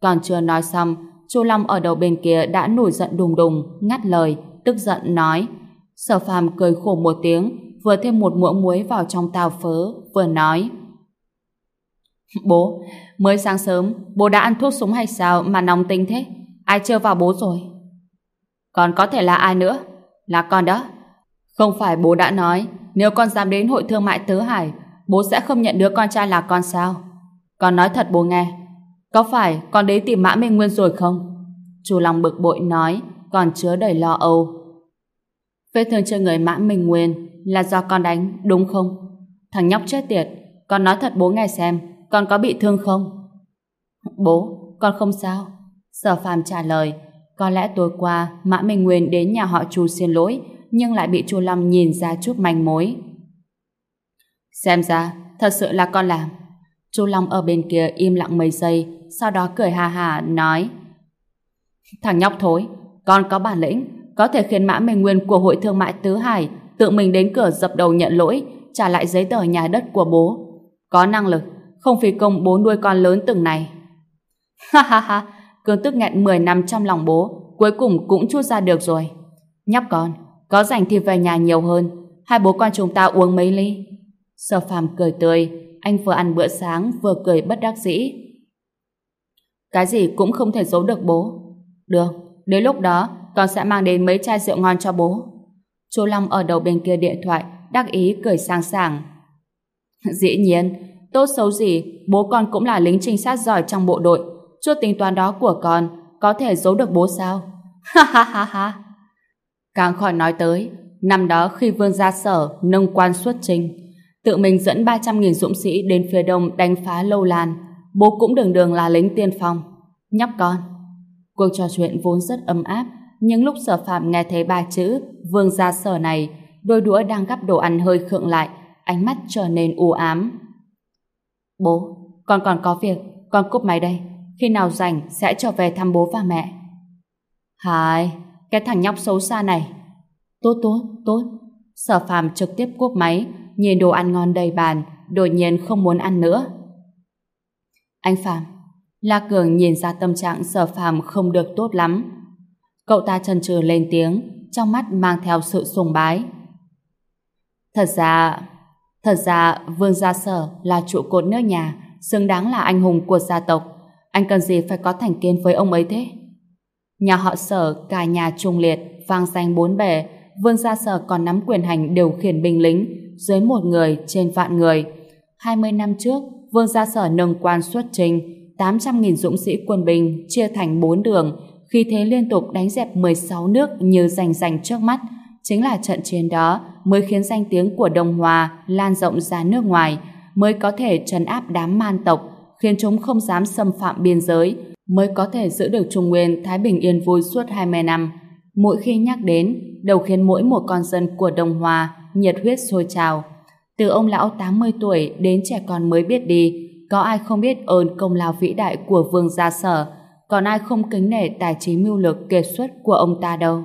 Còn chưa nói xong, chú Long ở đầu bên kia đã nổi giận đùng đùng, ngắt lời, tức giận nói. Sở phàm cười khổ một tiếng, vừa thêm một muỗng muối vào trong tàu phớ, vừa nói. Bố, mới sáng sớm, bố đã ăn thuốc súng hay sao mà nóng tính thế? Ai chơi vào bố rồi? Còn có thể là ai nữa? Là con đó. Không phải bố đã nói, nếu con dám đến hội thương mại Tứ Hải, bố sẽ không nhận đứa con trai là con sao? Con nói thật bố nghe. Có phải con đến tìm Mã Minh Nguyên rồi không? Chú Long bực bội nói, còn chứa đầy lo âu. Vết thương trên người Mã Minh Nguyên là do con đánh, đúng không? Thằng nhóc chết tiệt, con nói thật bố nghe xem, con có bị thương không? Bố, con không sao. Sở phàm trả lời, có lẽ tối qua Mã Minh Nguyên đến nhà họ Chu xin lỗi, nhưng lại bị Chu Lâm nhìn ra chút manh mối. Xem ra, thật sự là con làm. Chu Long ở bên kia im lặng mấy giây, sau đó cười hà hà nói Thằng nhóc thối, con có bản lĩnh, có thể khiến Mã Minh Nguyên của Hội Thương mại Tứ Hải tự mình đến cửa dập đầu nhận lỗi, trả lại giấy tờ nhà đất của bố. Có năng lực, không phí công bố nuôi con lớn từng này. <laughs> Ha ha ha, cơn tức nghẹn 10 năm trong lòng bố, cuối cùng cũng chút ra được rồi. Nhóc con, có rảnh thì về nhà nhiều hơn, hai bố con chúng ta uống mấy ly. Sở phàm cười tươi, anh vừa ăn bữa sáng vừa cười bất đắc dĩ. Cái gì cũng không thể giấu được bố. Được, đến lúc đó con sẽ mang đến mấy chai rượu ngon cho bố. Chú Long ở đầu bên kia điện thoại đắc ý cười sang sảng. Dĩ nhiên, tốt xấu gì, bố con cũng là lính trinh sát giỏi trong bộ đội. Chút tính toán đó của con có thể giấu được bố sao? <laughs> Ha ha ha ha. Càng khỏi nói tới, năm đó khi vương gia sở nâng quan xuất trình, tự mình dẫn 300.000 dũng sĩ đến phía đông đánh phá lâu lan, bố cũng đường đường là lính tiên phong. Nhóc con. Cuộc trò chuyện vốn rất ấm áp, nhưng lúc sở phạm nghe thấy ba chữ vương gia sở này, đôi đũa đang gắp đồ ăn hơi khựng lại, ánh mắt trở nên u ám. Bố, con còn có việc, con cúp máy đây. Khi nào rảnh sẽ trở về thăm bố và mẹ. Hai, cái thằng nhóc xấu xa này. Tốt tốt, tốt. Sở phàm trực tiếp cúp máy, nhìn đồ ăn ngon đầy bàn, đột nhiên không muốn ăn nữa. Anh Phạm, La Cường nhìn ra tâm trạng sở phàm không được tốt lắm. Cậu ta chần chừ lên tiếng, trong mắt mang theo sự sùng bái. Thật ra, thật ra Vương Gia Sở là trụ cột nước nhà, xứng đáng là anh hùng của gia tộc. Anh cần gì phải có thành kiến với ông ấy thế? Nhà họ Sở, cả nhà trung liệt, vang danh bốn bề, Vương Gia Sở còn nắm quyền hành điều khiển binh lính dưới một người trên vạn người. 20 năm trước, Vương Gia Sở nâng quan xuất trình, 800.000 dũng sĩ quân binh chia thành 4 đường, khi thế liên tục đánh dẹp 16 nước như rành rành trước mắt. Chính là trận chiến đó mới khiến danh tiếng của Đông Hòa lan rộng ra nước ngoài, mới có thể trấn áp đám man tộc, khiến chúng không dám xâm phạm biên giới, mới có thể giữ được Trung Nguyên Thái Bình yên vui suốt 20 năm. Mỗi khi nhắc đến, đầu khiến mỗi một con dân của Đông Hòa nhiệt huyết sôi trào. Từ ông lão 80 tuổi đến trẻ con mới biết đi, có ai không biết ơn công lao vĩ đại của Vương Gia Sở, còn ai không kính nể tài trí mưu lực kiệt xuất của ông ta đâu.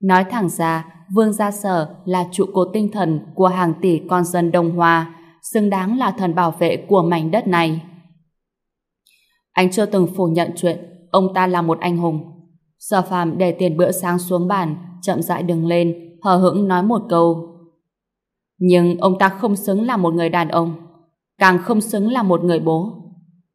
Nói thẳng ra, Vương Gia Sở là trụ cột tinh thần của hàng tỷ con dân Đông Hoa, xứng đáng là thần bảo vệ của mảnh đất này. Anh chưa từng phủ nhận chuyện ông ta là một anh hùng. Sở phàm để tiền bữa sáng xuống bàn, chậm rãi đứng lên, hờ hững nói một câu. Nhưng ông ta không xứng là một người đàn ông, càng không xứng là một người bố.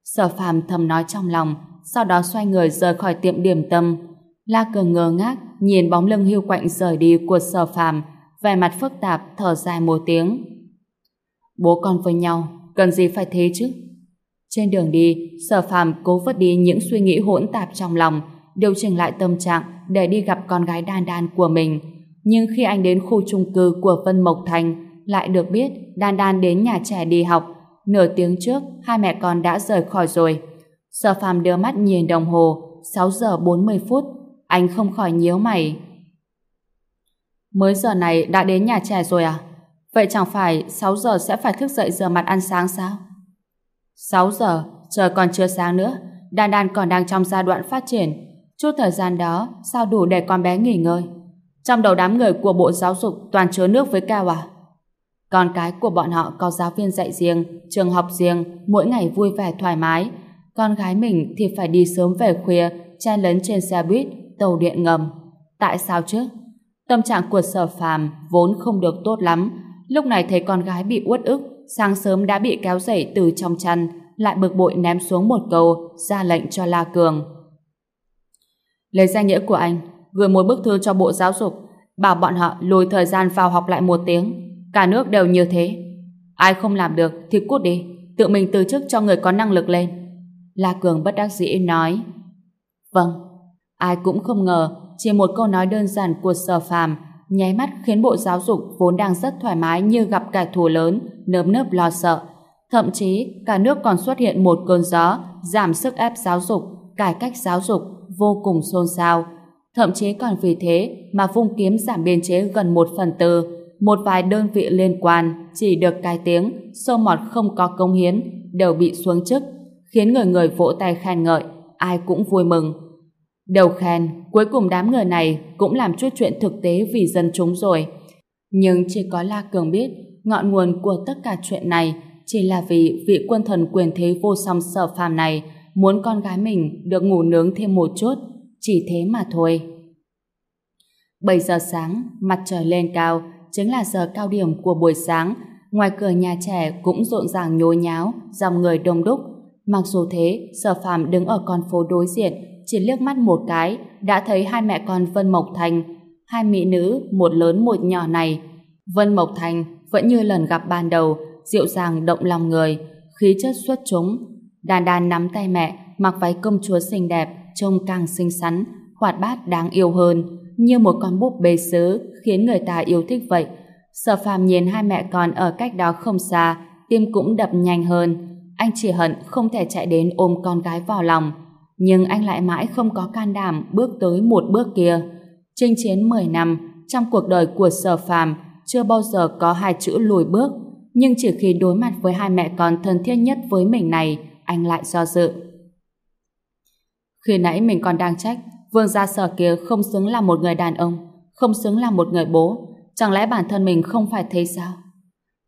Sở phàm thầm nói trong lòng, sau đó xoay người rời khỏi tiệm điểm tâm. La Cường ngơ ngác, nhìn bóng lưng hiu quạnh rời đi của sở phàm, vẻ mặt phức tạp thở dài một tiếng. Bố con với nhau, cần gì phải thế chứ? Trên đường đi, sở phàm cố vứt đi những suy nghĩ hỗn tạp trong lòng, điều chỉnh lại tâm trạng để đi gặp con gái đan đan của mình. Nhưng khi anh đến khu chung cư của Vân Mộc Thành, lại được biết đan đan đến nhà trẻ đi học. Nửa tiếng trước, hai mẹ con đã rời khỏi rồi. Sở phàm đưa mắt nhìn đồng hồ, 6 giờ 40 phút. Anh không khỏi nhíu mày. Mới giờ này đã đến nhà trẻ rồi à? Vậy chẳng phải 6 giờ sẽ phải thức dậy rửa mặt ăn sáng sao? 6 giờ, trời còn chưa sáng nữa. Đan Đan còn đang trong giai đoạn phát triển. Chút thời gian đó, sao đủ để con bé nghỉ ngơi? Trong đầu đám người của Bộ Giáo dục toàn chứa nước với cao à? Con cái của bọn họ có giáo viên dạy riêng, trường học riêng, mỗi ngày vui vẻ thoải mái. Con gái mình thì phải đi sớm về khuya, chen lấn trên xe buýt, tàu điện ngầm. Tại sao chứ? Tâm trạng của sở phàm vốn không được tốt lắm. Lúc này thấy con gái bị uất ức, sáng sớm đã bị kéo dậy từ trong chăn, lại bực bội ném xuống một câu, ra lệnh cho La Cường. Lấy danh nghĩa của anh, gửi một bức thư cho Bộ Giáo dục, bảo bọn họ lùi thời gian vào học lại một tiếng. Cả nước đều như thế. Ai không làm được thì cút đi, tự mình từ chức cho người có năng lực lên. La Cường bất đắc dĩ nói. Vâng, ai cũng không ngờ chỉ một câu nói đơn giản của sở phàm nháy mắt khiến bộ giáo dục vốn đang rất thoải mái như gặp kẻ thù lớn, nơm nớp lo sợ. Thậm chí, cả nước còn xuất hiện một cơn gió giảm sức ép giáo dục, cải cách giáo dục vô cùng xôn xao. Thậm chí còn vì thế mà vung kiếm giảm biên chế gần một phần tư, một vài đơn vị liên quan chỉ được cai tiếng, sâu mọt không có công hiến, đều bị xuống chức, khiến người người vỗ tay khen ngợi, ai cũng vui mừng. Đầu khen, cuối cùng đám người này cũng làm chút chuyện thực tế vì dân chúng rồi. Nhưng chỉ có La Cường biết, ngọn nguồn của tất cả chuyện này chỉ là vì vị quân thần quyền thế vô song sở phàm này muốn con gái mình được ngủ nướng thêm một chút, chỉ thế mà thôi. 7 giờ sáng, mặt trời lên cao, chính là giờ cao điểm của buổi sáng. Ngoài cửa nhà trẻ cũng rộn ràng nhố nháo, dòng người đông đúc. Mặc dù thế, sở phàm đứng ở con phố đối diện, chỉ liếc mắt một cái, đã thấy hai mẹ con Vân Mộc Thành, hai mỹ nữ, một lớn một nhỏ này. Vân Mộc Thành vẫn như lần gặp ban đầu, dịu dàng động lòng người, khí chất xuất chúng. Đàn đàn nắm tay mẹ, mặc váy công chúa xinh đẹp, trông càng xinh xắn, hoạt bát đáng yêu hơn, như một con búp bê sứ khiến người ta yêu thích vậy. Sở phàm nhìn hai mẹ con ở cách đó không xa, tim cũng đập nhanh hơn. Anh chỉ hận không thể chạy đến ôm con gái vào lòng. Nhưng anh lại mãi không có can đảm bước tới một bước kia. Chinh chiến 10 năm, trong cuộc đời của sở phàm chưa bao giờ có hai chữ lùi bước. Nhưng chỉ khi đối mặt với hai mẹ con thân thiết nhất với mình này, anh lại do dự. Khi nãy mình còn đang trách Vương gia sở kia không xứng là một người đàn ông, không xứng là một người bố. Chẳng lẽ bản thân mình không phải thế sao?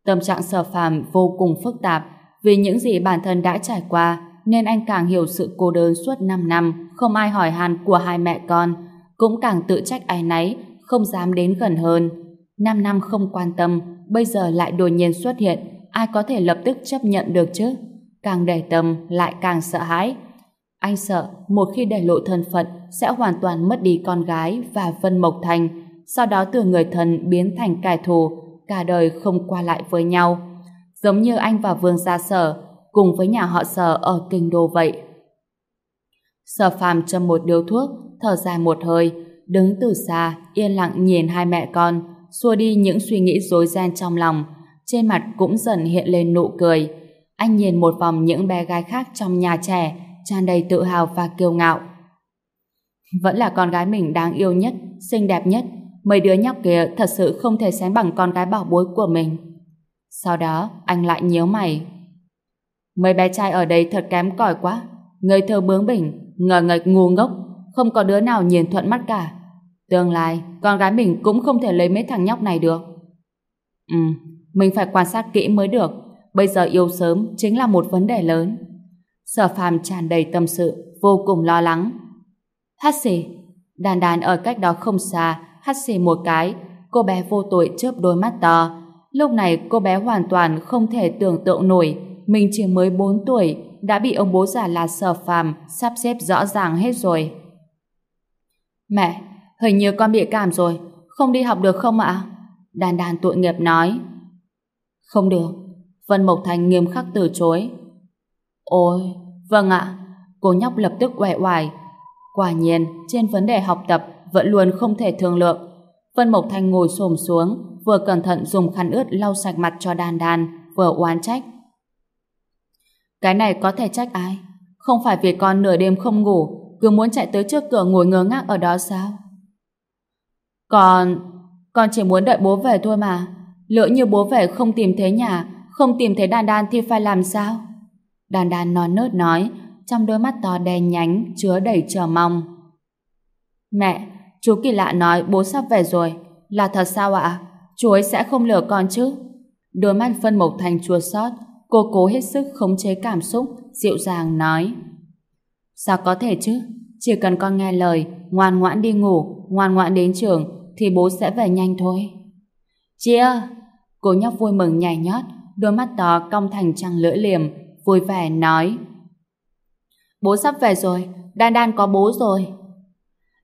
Tâm trạng sở phàm vô cùng phức tạp vì những gì bản thân đã trải qua nên anh càng hiểu sự cô đơn suốt 5 năm không ai hỏi han của hai mẹ con cũng càng tự trách ai nấy không dám đến gần hơn. 5 năm không quan tâm bây giờ lại đột nhiên xuất hiện ai có thể lập tức chấp nhận được chứ? Càng để tâm lại càng sợ hãi anh sợ một khi để lộ thân phận sẽ hoàn toàn mất đi con gái và Vân Mộc Thành, sau đó từ người thân biến thành kẻ thù, cả đời không qua lại với nhau. Giống như anh và Vương Gia Sở, cùng với nhà họ Sở ở Kinh Đô vậy. Sở phàm châm một điếu thuốc, thở dài một hơi, đứng từ xa, yên lặng nhìn hai mẹ con, xua đi những suy nghĩ rối ren trong lòng. Trên mặt cũng dần hiện lên nụ cười. Anh nhìn một vòng những bé gái khác trong nhà trẻ, tràn đầy tự hào và kiêu ngạo. Vẫn là con gái mình đáng yêu nhất, xinh đẹp nhất. Mấy đứa nhóc kia thật sự không thể sánh bằng con gái bảo bối của mình. Sau đó, anh lại nhíu mày. Mấy bé trai ở đây thật kém cỏi quá. người thơ bướng bỉnh, ngờ ngạch ngu ngốc, không có đứa nào nhìn thuận mắt cả. Tương lai, con gái mình cũng không thể lấy mấy thằng nhóc này được. Ừ, mình phải quan sát kỹ mới được. Bây giờ yêu sớm chính là một vấn đề lớn. Sở phàm tràn đầy tâm sự, vô cùng lo lắng. Hát xì, đàn đàn ở cách đó không xa, hát xì một cái, cô bé vô tội chớp đôi mắt to. Lúc này cô bé hoàn toàn không thể tưởng tượng nổi, mình chỉ mới 4 tuổi, đã bị ông bố già là sở phàm sắp xếp rõ ràng hết rồi. Mẹ, hình như con bị cảm rồi, không đi học được không ạ? Đan đan tội nghiệp nói. Không được. Vân Mộc Thành nghiêm khắc từ chối. Ôi, vâng ạ. Cô nhóc lập tức uể oải. Quả nhiên, trên vấn đề học tập vẫn luôn không thể thương lượng. Vân Mộc Thành ngồi xổm xuống, vừa cẩn thận dùng khăn ướt lau sạch mặt cho đan đan, vừa oán trách. Cái này có thể trách ai? Không phải vì con nửa đêm không ngủ, cứ muốn chạy tới trước cửa ngồi ngơ ngác ở đó sao? Còn... con chỉ muốn đợi bố về thôi mà. Lỡ như bố về không tìm thấy nhà, không tìm thấy đan đan thì phải làm sao? Đan đan non nớt nói, trong đôi mắt to đen nhánh, chứa đầy chờ mong. Mẹ, chú kỳ lạ nói bố sắp về rồi. Là thật sao ạ? Chú ấy sẽ không lừa con chứ? Đôi mắt phân mộc thành chua xót cô cố hết sức khống chế cảm xúc, dịu dàng nói. Sao có thể chứ? Chỉ cần con nghe lời, ngoan ngoãn đi ngủ, ngoan ngoãn đến trường, thì bố sẽ về nhanh thôi. Chia! Cô nhóc vui mừng nhảy nhót, đôi mắt to cong thành trăng lưỡi liềm, vui vẻ nói. Bố sắp về rồi, Đan Đan có bố rồi.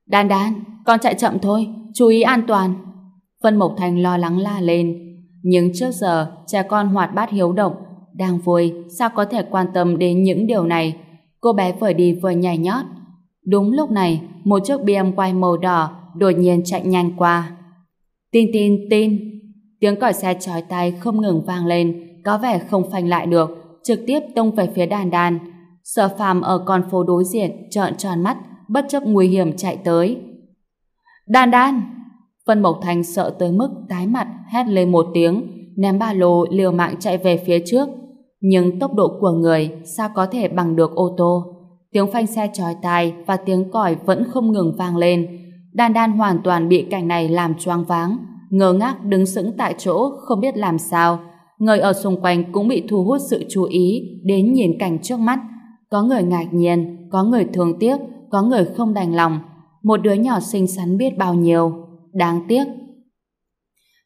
Đan Đan, con chạy chậm thôi, chú ý an toàn. Vân Mộc Thành lo lắng la lên. Nhưng trước giờ, trẻ con hoạt bát hiếu động, đang vui, sao có thể quan tâm đến những điều này. Cô bé vừa đi vừa nhảy nhót. Đúng lúc này, một chiếc BM quay màu đỏ đột nhiên chạy nhanh qua. Tin tin tin. Tiếng còi xe chói tai không ngừng vang lên, có vẻ không phanh lại được, trực tiếp tông về phía đàn đàn. Sở phàm ở con phố đối diện trợn tròn mắt, bất chấp nguy hiểm chạy tới. Đan đan! Vân Mộc Thành sợ tới mức tái mặt hét lên một tiếng, ném ba lô liều mạng chạy về phía trước. Nhưng tốc độ của người sao có thể bằng được ô tô? Tiếng phanh xe chói tai và tiếng còi vẫn không ngừng vang lên. Đan Đan hoàn toàn bị cảnh này làm choáng váng, ngơ ngác đứng sững tại chỗ không biết làm sao. Người ở xung quanh cũng bị thu hút sự chú ý đến nhìn cảnh trước mắt. Có người ngạc nhiên, có người thương tiếc, có người không đành lòng. Một đứa nhỏ xinh xắn biết bao nhiêu. Đáng tiếc.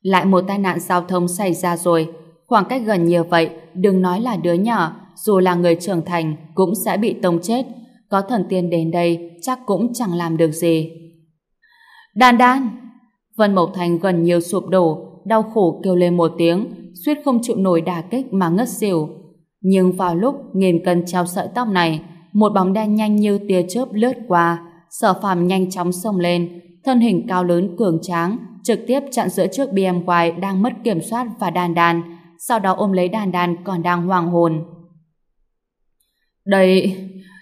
Lại một tai nạn giao thông xảy ra rồi. Khoảng cách gần như vậy, đừng nói là đứa nhỏ, dù là người trưởng thành cũng sẽ bị tông chết. Có thần tiên đến đây chắc cũng chẳng làm được gì. Đan đan! Vân Mộc Thành gần như sụp đổ, đau khổ kêu lên một tiếng, suýt không chịu nổi đả kích mà ngất xỉu. Nhưng vào lúc nghìn cân treo sợi tóc này, một bóng đen nhanh như tia chớp lướt qua, sở phàm nhanh chóng xông lên, thân hình cao lớn cường tráng, trực tiếp chặn giữa trước BMW đang mất kiểm soát và đàn đàn, sau đó ôm lấy đàn đàn còn đang hoàng hồn. Đây,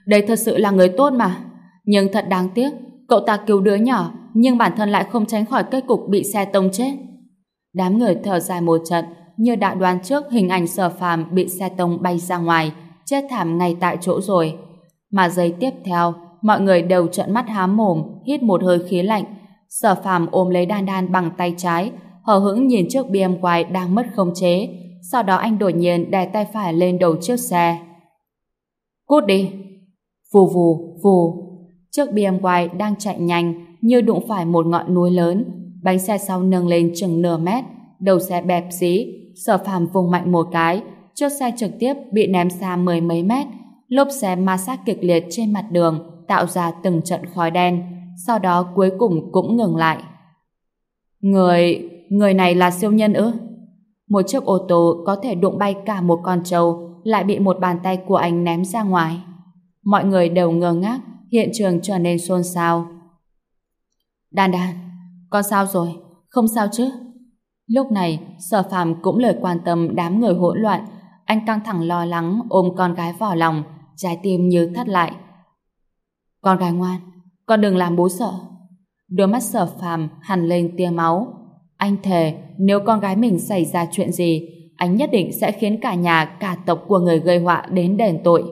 đây thật sự là người tốt mà. Nhưng thật đáng tiếc, cậu ta cứu đứa nhỏ, nhưng bản thân lại không tránh khỏi kết cục bị xe tông chết. Đám người thở dài một trận, như đã đoán trước hình ảnh sở phàm bị xe tông bay ra ngoài, chết thảm ngay tại chỗ rồi. Mà giây tiếp theo, mọi người đều trợn mắt há mồm, hít một hơi khí lạnh. Sở phàm ôm lấy đan đan bằng tay trái, hờ hững nhìn chiếc BMW đang mất khống chế, sau đó anh đột nhiên đè tay phải lên đầu chiếc xe. Cút đi! Vù vù, vù. Chiếc BMW đang chạy nhanh như đụng phải một ngọn núi lớn. Bánh xe sau nâng lên chừng nửa mét. Đầu xe bẹp dí. Sở phàm vùng mạnh một cái. Chiếc xe trực tiếp bị ném xa mười mấy mét. Lốp xe ma sát kịch liệt trên mặt đường tạo ra từng trận khói đen. Sau đó cuối cùng cũng ngừng lại. Người... người này là siêu nhân ư? Một chiếc ô tô có thể đụng bay cả một con trâu lại bị một bàn tay của anh ném ra ngoài. Mọi người đều ngơ ngác, hiện trường trở nên xôn xao. Đan đan, con sao rồi? Không sao chứ? Lúc này, sở phàm cũng lời quan tâm đám người hỗn loạn. Anh căng thẳng lo lắng ôm con gái vào lòng, trái tim như thắt lại. Con gái ngoan, con đừng làm bố sợ. Đôi mắt sở phàm hằn lên tia máu. Anh thề, nếu con gái mình xảy ra chuyện gì, anh nhất định sẽ khiến cả nhà, cả tộc của người gây họa đến đền tội.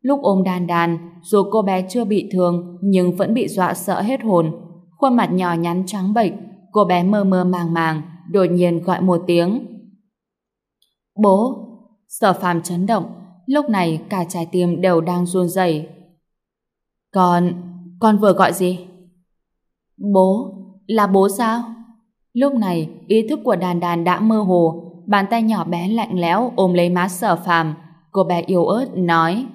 Lúc ôm đan đan, dù cô bé chưa bị thương, nhưng vẫn bị dọa sợ hết hồn. Khuôn mặt nhỏ nhắn trắng bệch, cô bé mơ mơ màng màng, đột nhiên gọi một tiếng. Bố! Sở phàm chấn động, lúc này cả trái tim đều đang run rẩy. Con... con vừa gọi gì? Bố? Là bố sao? Lúc này, ý thức của đàn đàn đã mơ hồ, bàn tay nhỏ bé lạnh lẽo ôm lấy má sở phàm. Cô bé yếu ớt nói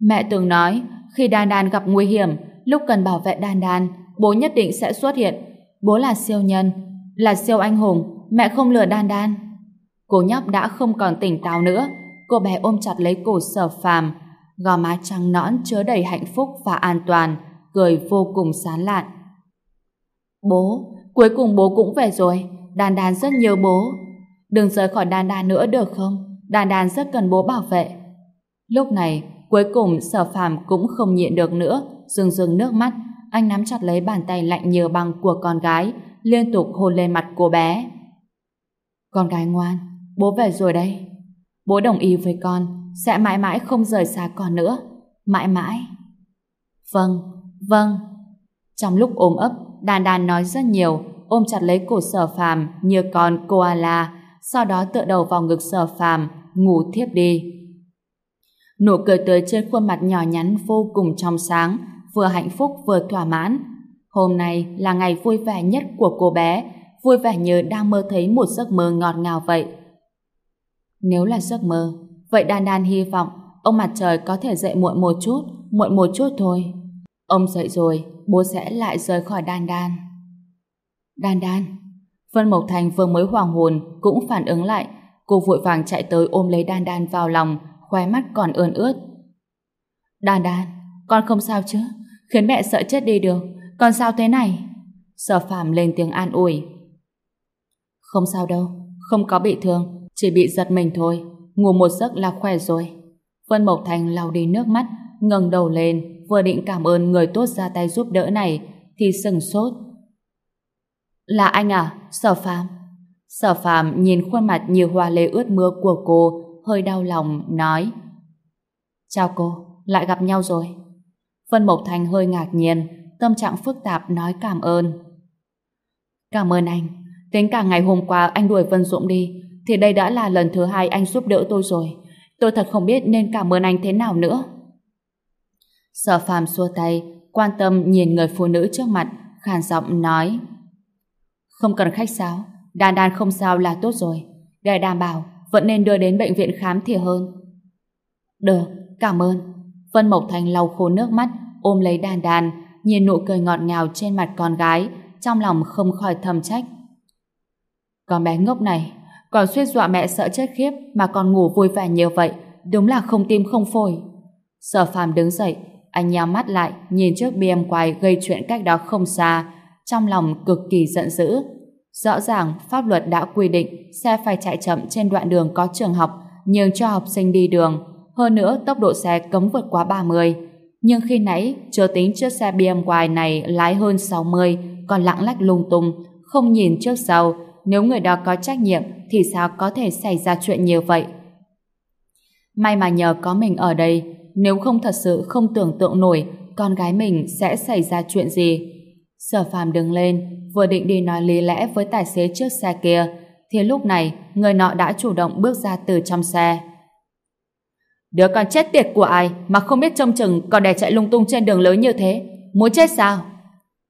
Mẹ từng nói, khi đan đan gặp nguy hiểm, lúc cần bảo vệ đan đan, bố nhất định sẽ xuất hiện. Bố là siêu nhân. là siêu anh hùng, mẹ không lừa đan đan. Cô nhóc đã không còn tỉnh táo nữa, cô bé ôm chặt lấy cổ sở phàm, gò má trắng nõn chứa đầy hạnh phúc và an toàn, cười vô cùng sán lạn. Bố, cuối cùng bố cũng về rồi, đan đan rất nhớ bố. Đừng rời khỏi đan đan nữa được không? Đan đan rất cần bố bảo vệ. Lúc này, cuối cùng sở phàm cũng không nhịn được nữa, rưng rưng nước mắt, anh nắm chặt lấy bàn tay lạnh như băng của con gái, liên tục hôn lên mặt cô bé. Con gái ngoan, bố về rồi đây. Bố đồng ý với con, sẽ mãi mãi không rời xa con nữa. Mãi mãi. Vâng, vâng. Trong lúc ôm ấp, Đàn Đàn nói rất nhiều, ôm chặt lấy cổ sở phàm như con koala, sau đó tựa đầu vào ngực sở phàm, ngủ thiếp đi. Nụ cười tươi trên khuôn mặt nhỏ nhắn vô cùng trong sáng, vừa hạnh phúc vừa thỏa mãn. Hôm nay là ngày vui vẻ nhất của cô bé, vui vẻ như đang mơ thấy một giấc mơ ngọt ngào vậy. Nếu là giấc mơ, vậy Đan Đan hy vọng ông mặt trời có thể dậy muộn một chút, muộn một chút thôi. Ông dậy rồi, bố sẽ lại rời khỏi Đan Đan. Đan Đan. Vân Mộc Thành vừa mới hoàng hồn cũng phản ứng lại, cô vội vàng chạy tới ôm lấy Đan Đan vào lòng, khóe mắt còn ươn ướt. Đan Đan, con không sao chứ? Khiến mẹ sợ chết đi được. Con sao thế này? Sở Phạm lên tiếng an ủi. Không sao đâu, không có bị thương, chỉ bị giật mình thôi. Ngủ một giấc là khỏe rồi. Vân Mộc Thành lau đi nước mắt, ngẩng đầu lên, vừa định cảm ơn người tốt ra tay giúp đỡ này, thì sừng sốt. Là anh à, Sở Phạm? Sở Phạm nhìn khuôn mặt như hoa lê ướt mưa của cô, hơi đau lòng, nói. Chào cô, lại gặp nhau rồi. Vân Mộc Thành hơi ngạc nhiên, tâm trạng phức tạp nói cảm ơn. Cảm ơn anh. Tính cả ngày hôm qua anh đuổi Vân Dũng đi, thì đây đã là lần thứ hai anh giúp đỡ tôi rồi. Tôi thật không biết nên cảm ơn anh thế nào nữa. Sở phàm xua tay, quan tâm nhìn người phụ nữ trước mặt, khàn giọng nói. Không cần khách sáo, đàn đàn không sao là tốt rồi. Để đảm bảo, vẫn nên đưa đến bệnh viện khám thì hơn. Được, cảm ơn. Vân Mộc Thành lau khô nước mắt, ôm lấy đàn đàn, nhìn nụ cười ngọt ngào trên mặt con gái, trong lòng không khỏi thầm trách. Con bé ngốc này, còn suýt dọa mẹ sợ chết khiếp mà còn ngủ vui vẻ nhiều vậy, đúng là không tim không phổi. Sở phàm đứng dậy, anh nhắm mắt lại, nhìn trước BM quay gây chuyện cách đó không xa, trong lòng cực kỳ giận dữ. Rõ ràng, pháp luật đã quy định xe phải chạy chậm trên đoạn đường có trường học, nhường cho học sinh đi đường. Hơn nữa, tốc độ xe cấm vượt quá 30. Nhưng khi nãy, chưa tính chiếc xe BMW này lái hơn 60, còn lạng lách lung tung, không nhìn trước sau. Nếu người đó có trách nhiệm, thì sao có thể xảy ra chuyện như vậy? May mà nhờ có mình ở đây, nếu không thật sự không tưởng tượng nổi con gái mình sẽ xảy ra chuyện gì. Sở phàm đứng lên, vừa định đi nói lý lẽ với tài xế trước xe kia, thì lúc này người nọ đã chủ động bước ra từ trong xe. Đứa con chết tiệt của ai mà không biết trông chừng còn để chạy lung tung trên đường lớn như thế, muốn chết sao?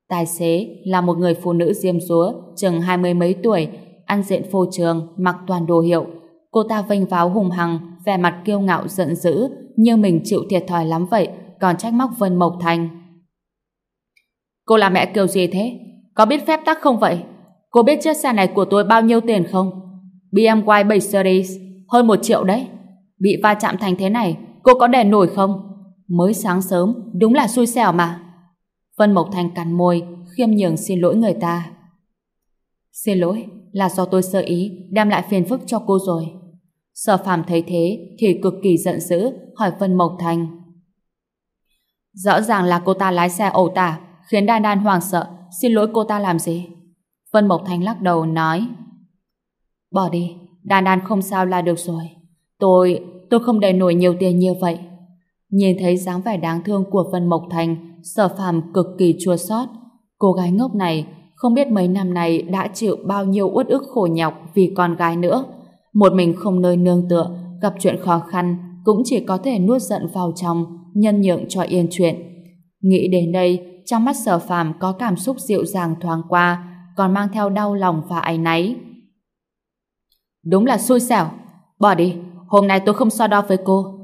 Tài xế là một người phụ nữ diêm dúa, chừng hai mươi mấy tuổi, ăn diện phô trường, mặc toàn đồ hiệu. Cô ta vênh váo hùng hằng, vẻ mặt kiêu ngạo giận dữ, như mình chịu thiệt thòi lắm vậy, còn trách móc Vân Mộc Thành. Cô là mẹ kiểu gì thế? Có biết phép tắc không vậy? Cô biết chiếc xe này của tôi bao nhiêu tiền không? BMW 7 Series, hơn một triệu đấy. Bị va chạm thành thế này, cô có đè nổi không? Mới sáng sớm, đúng là xui xẻo mà. Vân Mộc Thành cắn môi, khiêm nhường xin lỗi người ta. Xin lỗi, là do tôi sơ ý, đem lại phiền phức cho cô rồi. Sở phàm thấy thế thì cực kỳ giận dữ, hỏi Vân Mộc Thành. Rõ ràng là cô ta lái xe ẩu tả, khiến Đan Đan hoàng sợ, xin lỗi cô ta làm gì? Vân Mộc Thành lắc đầu nói. Bỏ đi, Đan Đan không sao là được rồi. Tôi, tôi không để nổi nhiều tiền như vậy. Nhìn thấy dáng vẻ đáng thương của Vân Mộc Thành, sở phàm cực kỳ chua xót. Cô gái ngốc này không biết mấy năm này đã chịu bao nhiêu uất ức khổ nhọc vì con gái nữa. Một mình không nơi nương tựa, gặp chuyện khó khăn, cũng chỉ có thể nuốt giận vào trong, nhân nhượng cho yên chuyện. Nghĩ đến đây, trong mắt sở phàm có cảm xúc dịu dàng thoáng qua, còn mang theo đau lòng và áy náy. Đúng là xui xẻo. Bỏ đi, hôm nay tôi không so đo với cô.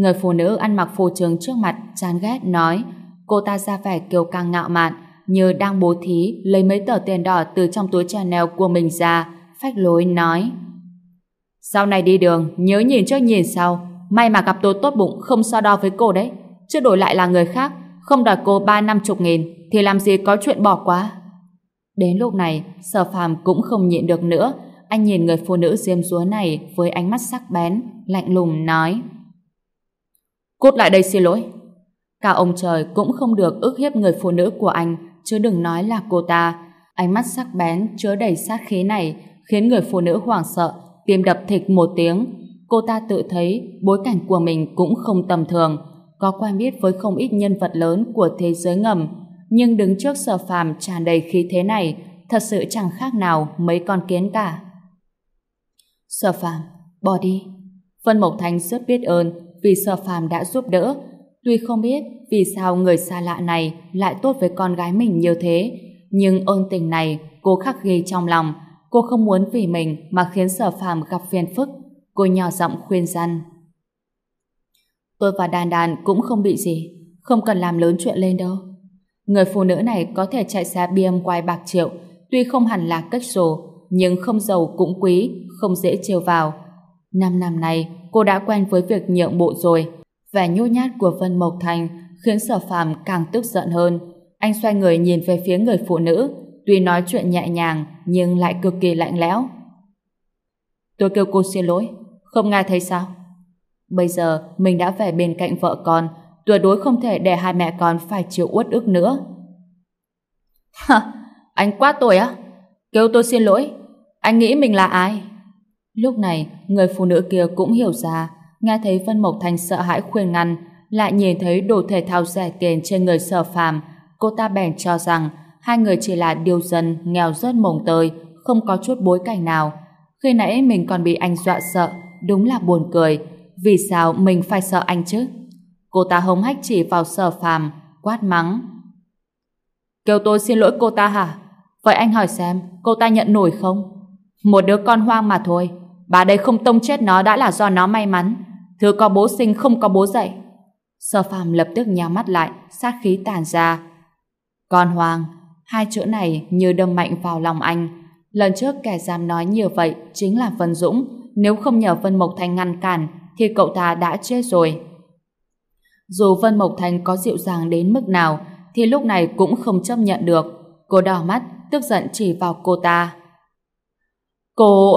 Người phụ nữ ăn mặc phù trường trước mặt, chán ghét, nói. Cô ta ra vẻ kiêu căng ngạo mạn, như đang bố thí lấy mấy tờ tiền đỏ từ trong túi Chanel của mình ra, phách lối nói. Sau này đi đường, nhớ nhìn trước nhìn sau, may mà gặp tôi tốt bụng không so đo với cô đấy, chứ đổi lại là người khác, không đòi cô ba năm chục nghìn, thì làm gì có chuyện bỏ quá. Đến lúc này, sở phàm cũng không nhịn được nữa, anh nhìn người phụ nữ diêm dúa này với ánh mắt sắc bén, lạnh lùng nói. Cút lại đây xin lỗi. Cả ông trời cũng không được ức hiếp người phụ nữ của anh, chứ đừng nói là cô ta. Ánh mắt sắc bén chứa đầy sát khí này khiến người phụ nữ hoảng sợ, tim đập thịch một tiếng. Cô ta tự thấy bối cảnh của mình cũng không tầm thường, có quen biết với không ít nhân vật lớn của thế giới ngầm, nhưng đứng trước sở phàm tràn đầy khí thế này, thật sự chẳng khác nào mấy con kiến cả. Sở phàm, bỏ đi. Vân Mộc Thanh rất biết ơn vì sở phàm đã giúp đỡ. Tuy không biết vì sao người xa lạ này lại tốt với con gái mình như thế, nhưng ơn tình này cô khắc ghi trong lòng. Cô không muốn vì mình mà khiến sở phàm gặp phiền phức. Cô nhỏ giọng khuyên răn. Tôi và Đàn Đàn cũng không bị gì, không cần làm lớn chuyện lên đâu. Người phụ nữ này có thể chạy xe BM quay bạc triệu, tuy không hẳn là cách sổ, nhưng không giàu cũng quý, không dễ trêu vào. Năm năm này, cô đã quen với việc nhượng bộ rồi. Vẻ nhút nhát của Vân Mộc Thành khiến sở phàm càng tức giận hơn. Anh xoay người nhìn về phía người phụ nữ, tuy nói chuyện nhẹ nhàng, nhưng lại cực kỳ lạnh lẽo. Tôi kêu cô xin lỗi, không nghe thấy sao? Bây giờ mình đã về bên cạnh vợ con, tuyệt đối không thể để hai mẹ con phải chịu uất ức nữa. Hả? Anh quá tuổi á? Kêu tôi xin lỗi. Anh nghĩ mình là ai? Lúc này, người phụ nữ kia cũng hiểu ra, nghe thấy Vân Mộc Thành sợ hãi khuyên ngăn, lại nhìn thấy đồ thể thao rẻ tiền trên người sở phàm, cô ta bèn cho rằng hai người chỉ là điều dân nghèo rớt mồng tơi, không có chút bối cảnh nào. Khi nãy mình còn bị anh dọa sợ, đúng là buồn cười. Vì sao mình phải sợ anh chứ? Cô ta hống hách chỉ vào sở phàm, quát mắng. Kêu tôi xin lỗi cô ta hả? Vậy anh hỏi xem, cô ta nhận nổi không? Một đứa con hoang mà thôi. Bà đây không tông chết nó đã là do nó may mắn. Thứ có bố sinh không có bố dạy. Sở phàm lập tức nhắm mắt lại, sát khí tàn ra. Con hoàng hai chữ này như đâm mạnh vào lòng anh. Lần trước kẻ dám nói như vậy chính là Vân Dũng. Nếu không nhờ Vân Mộc Thành ngăn cản, thì cậu ta đã chết rồi. Dù Vân Mộc Thành có dịu dàng đến mức nào, thì lúc này cũng không chấp nhận được. Cô đỏ mắt, tức giận chỉ vào cô ta. Cô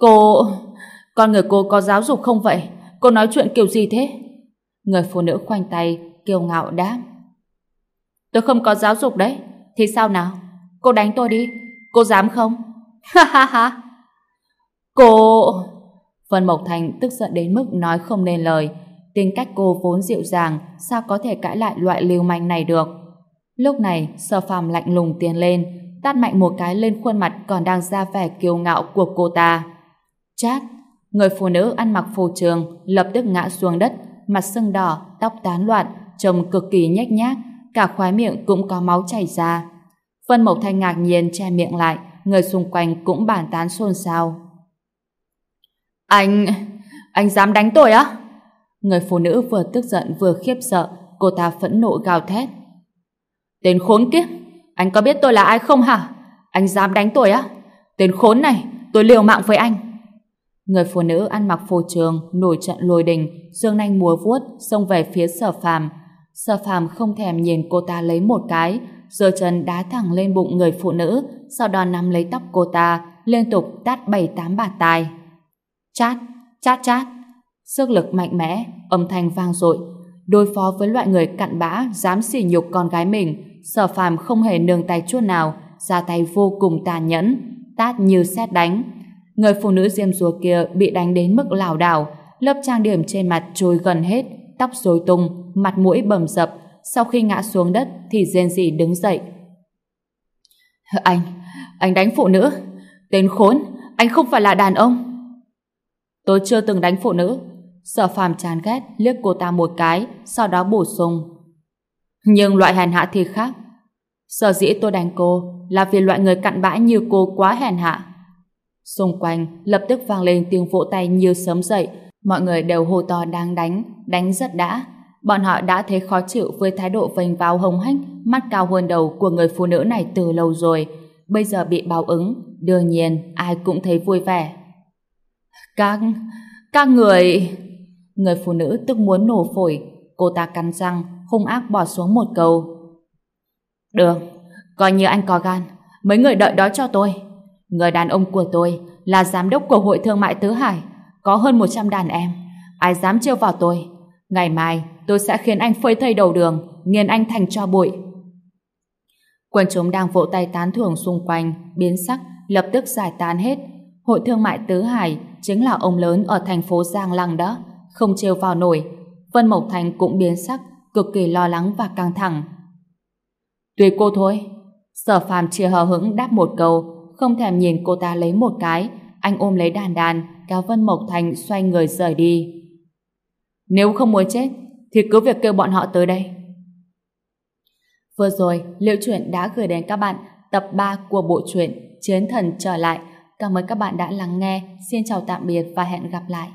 cô... Con người cô có giáo dục không vậy? Cô nói chuyện kiểu gì thế? Người phụ nữ khoanh tay, kiêu ngạo đáp. Tôi không có giáo dục đấy. Thì sao nào? Cô đánh tôi đi. Cô dám không? <laughs> Ha ha ha. Cô... Vân Mộc Thành tức giận đến mức nói không nên lời. Tính cách cô vốn dịu dàng, sao có thể cãi lại loại lưu manh này được? Lúc này, sở phàm lạnh lùng tiến lên, tát mạnh một cái lên khuôn mặt còn đang ra vẻ kiêu ngạo của cô ta. Chát! Người phụ nữ ăn mặc phù trường lập tức ngã xuống đất, mặt sưng đỏ, tóc tán loạn, trông cực kỳ nhếch nhác, cả khóe miệng cũng có máu chảy ra. Vân Mộc Thanh ngạc nhiên che miệng lại, người xung quanh cũng bàn tán xôn xao. Anh... anh dám đánh tôi á? Người phụ nữ vừa tức giận vừa khiếp sợ, cô ta phẫn nộ gào thét. Tên khốn kiếp, anh có biết tôi là ai không hả? Anh dám đánh tôi á? Tên khốn này, tôi liều mạng với anh. Người phụ nữ ăn mặc phù trường, nổi trận lôi đình, dương nanh múa vuốt, xông về phía sở phàm. Sở phàm không thèm nhìn cô ta lấy một cái, giơ chân đá thẳng lên bụng người phụ nữ, sau đó nắm lấy tóc cô ta, liên tục tát bảy tám bạt tai. Chát, chát chát. Sức lực mạnh mẽ, âm thanh vang dội. Đối phó với loại người cặn bã, dám sỉ nhục con gái mình, sở phàm không hề nương tay chút nào, ra tay vô cùng tàn nhẫn, tát như xét đánh. Người phụ nữ diêm rùa kia bị đánh đến mức lảo đảo, lớp trang điểm trên mặt trôi gần hết, tóc rối tung, mặt mũi bầm dập, sau khi ngã xuống đất thì rên rỉ đứng dậy. Anh, anh đánh phụ nữ. Tên khốn, anh không phải là đàn ông. Tôi chưa từng đánh phụ nữ. Sở phàm chán ghét liếc cô ta một cái, sau đó bổ sung. Nhưng loại hèn hạ thì khác. Sở dĩ tôi đánh cô là vì loại người cặn bã như cô quá hèn hạ. Xung quanh lập tức vang lên tiếng vỗ tay như sớm dậy, mọi người đều hô to đang đánh, đánh rất đã. Bọn họ đã thấy khó chịu với thái độ vênh vào hồng hách mắt cao hơn đầu của người phụ nữ này từ lâu rồi, bây giờ bị báo ứng, đương nhiên ai cũng thấy vui vẻ. Các... các người... Người phụ nữ tức muốn nổ phổi, cô ta cắn răng, hung ác bỏ xuống một câu. Được, coi như anh có gan, mấy người đợi đó cho tôi. Người đàn ông của tôi là giám đốc của Hội Thương mại Tứ Hải, có hơn 100 đàn em. Ai dám trêu vào tôi? Ngày mai tôi sẽ khiến anh phơi thây đầu đường, nghiền anh thành cho bụi. Quần chúng đang vỗ tay tán thưởng xung quanh, biến sắc, lập tức giải tán hết. Hội Thương mại Tứ Hải chính là ông lớn ở thành phố Giang Lăng đó, không trêu vào nổi. Vân Mộc Thành cũng biến sắc, cực kỳ lo lắng và căng thẳng. Tùy cô thôi. Sở phàm chia hờ hững đáp một câu, không thèm nhìn cô ta lấy một cái, anh ôm lấy đàn đàn, kéo Vân Mộc Thành xoay người rời đi. Nếu không muốn chết, thì cứ việc kêu bọn họ tới đây. Vừa rồi, Liệu Truyện đã gửi đến các bạn tập 3 của bộ truyện Chiến Thần Trở Lại. Cảm ơn các bạn đã lắng nghe. Xin chào tạm biệt và hẹn gặp lại.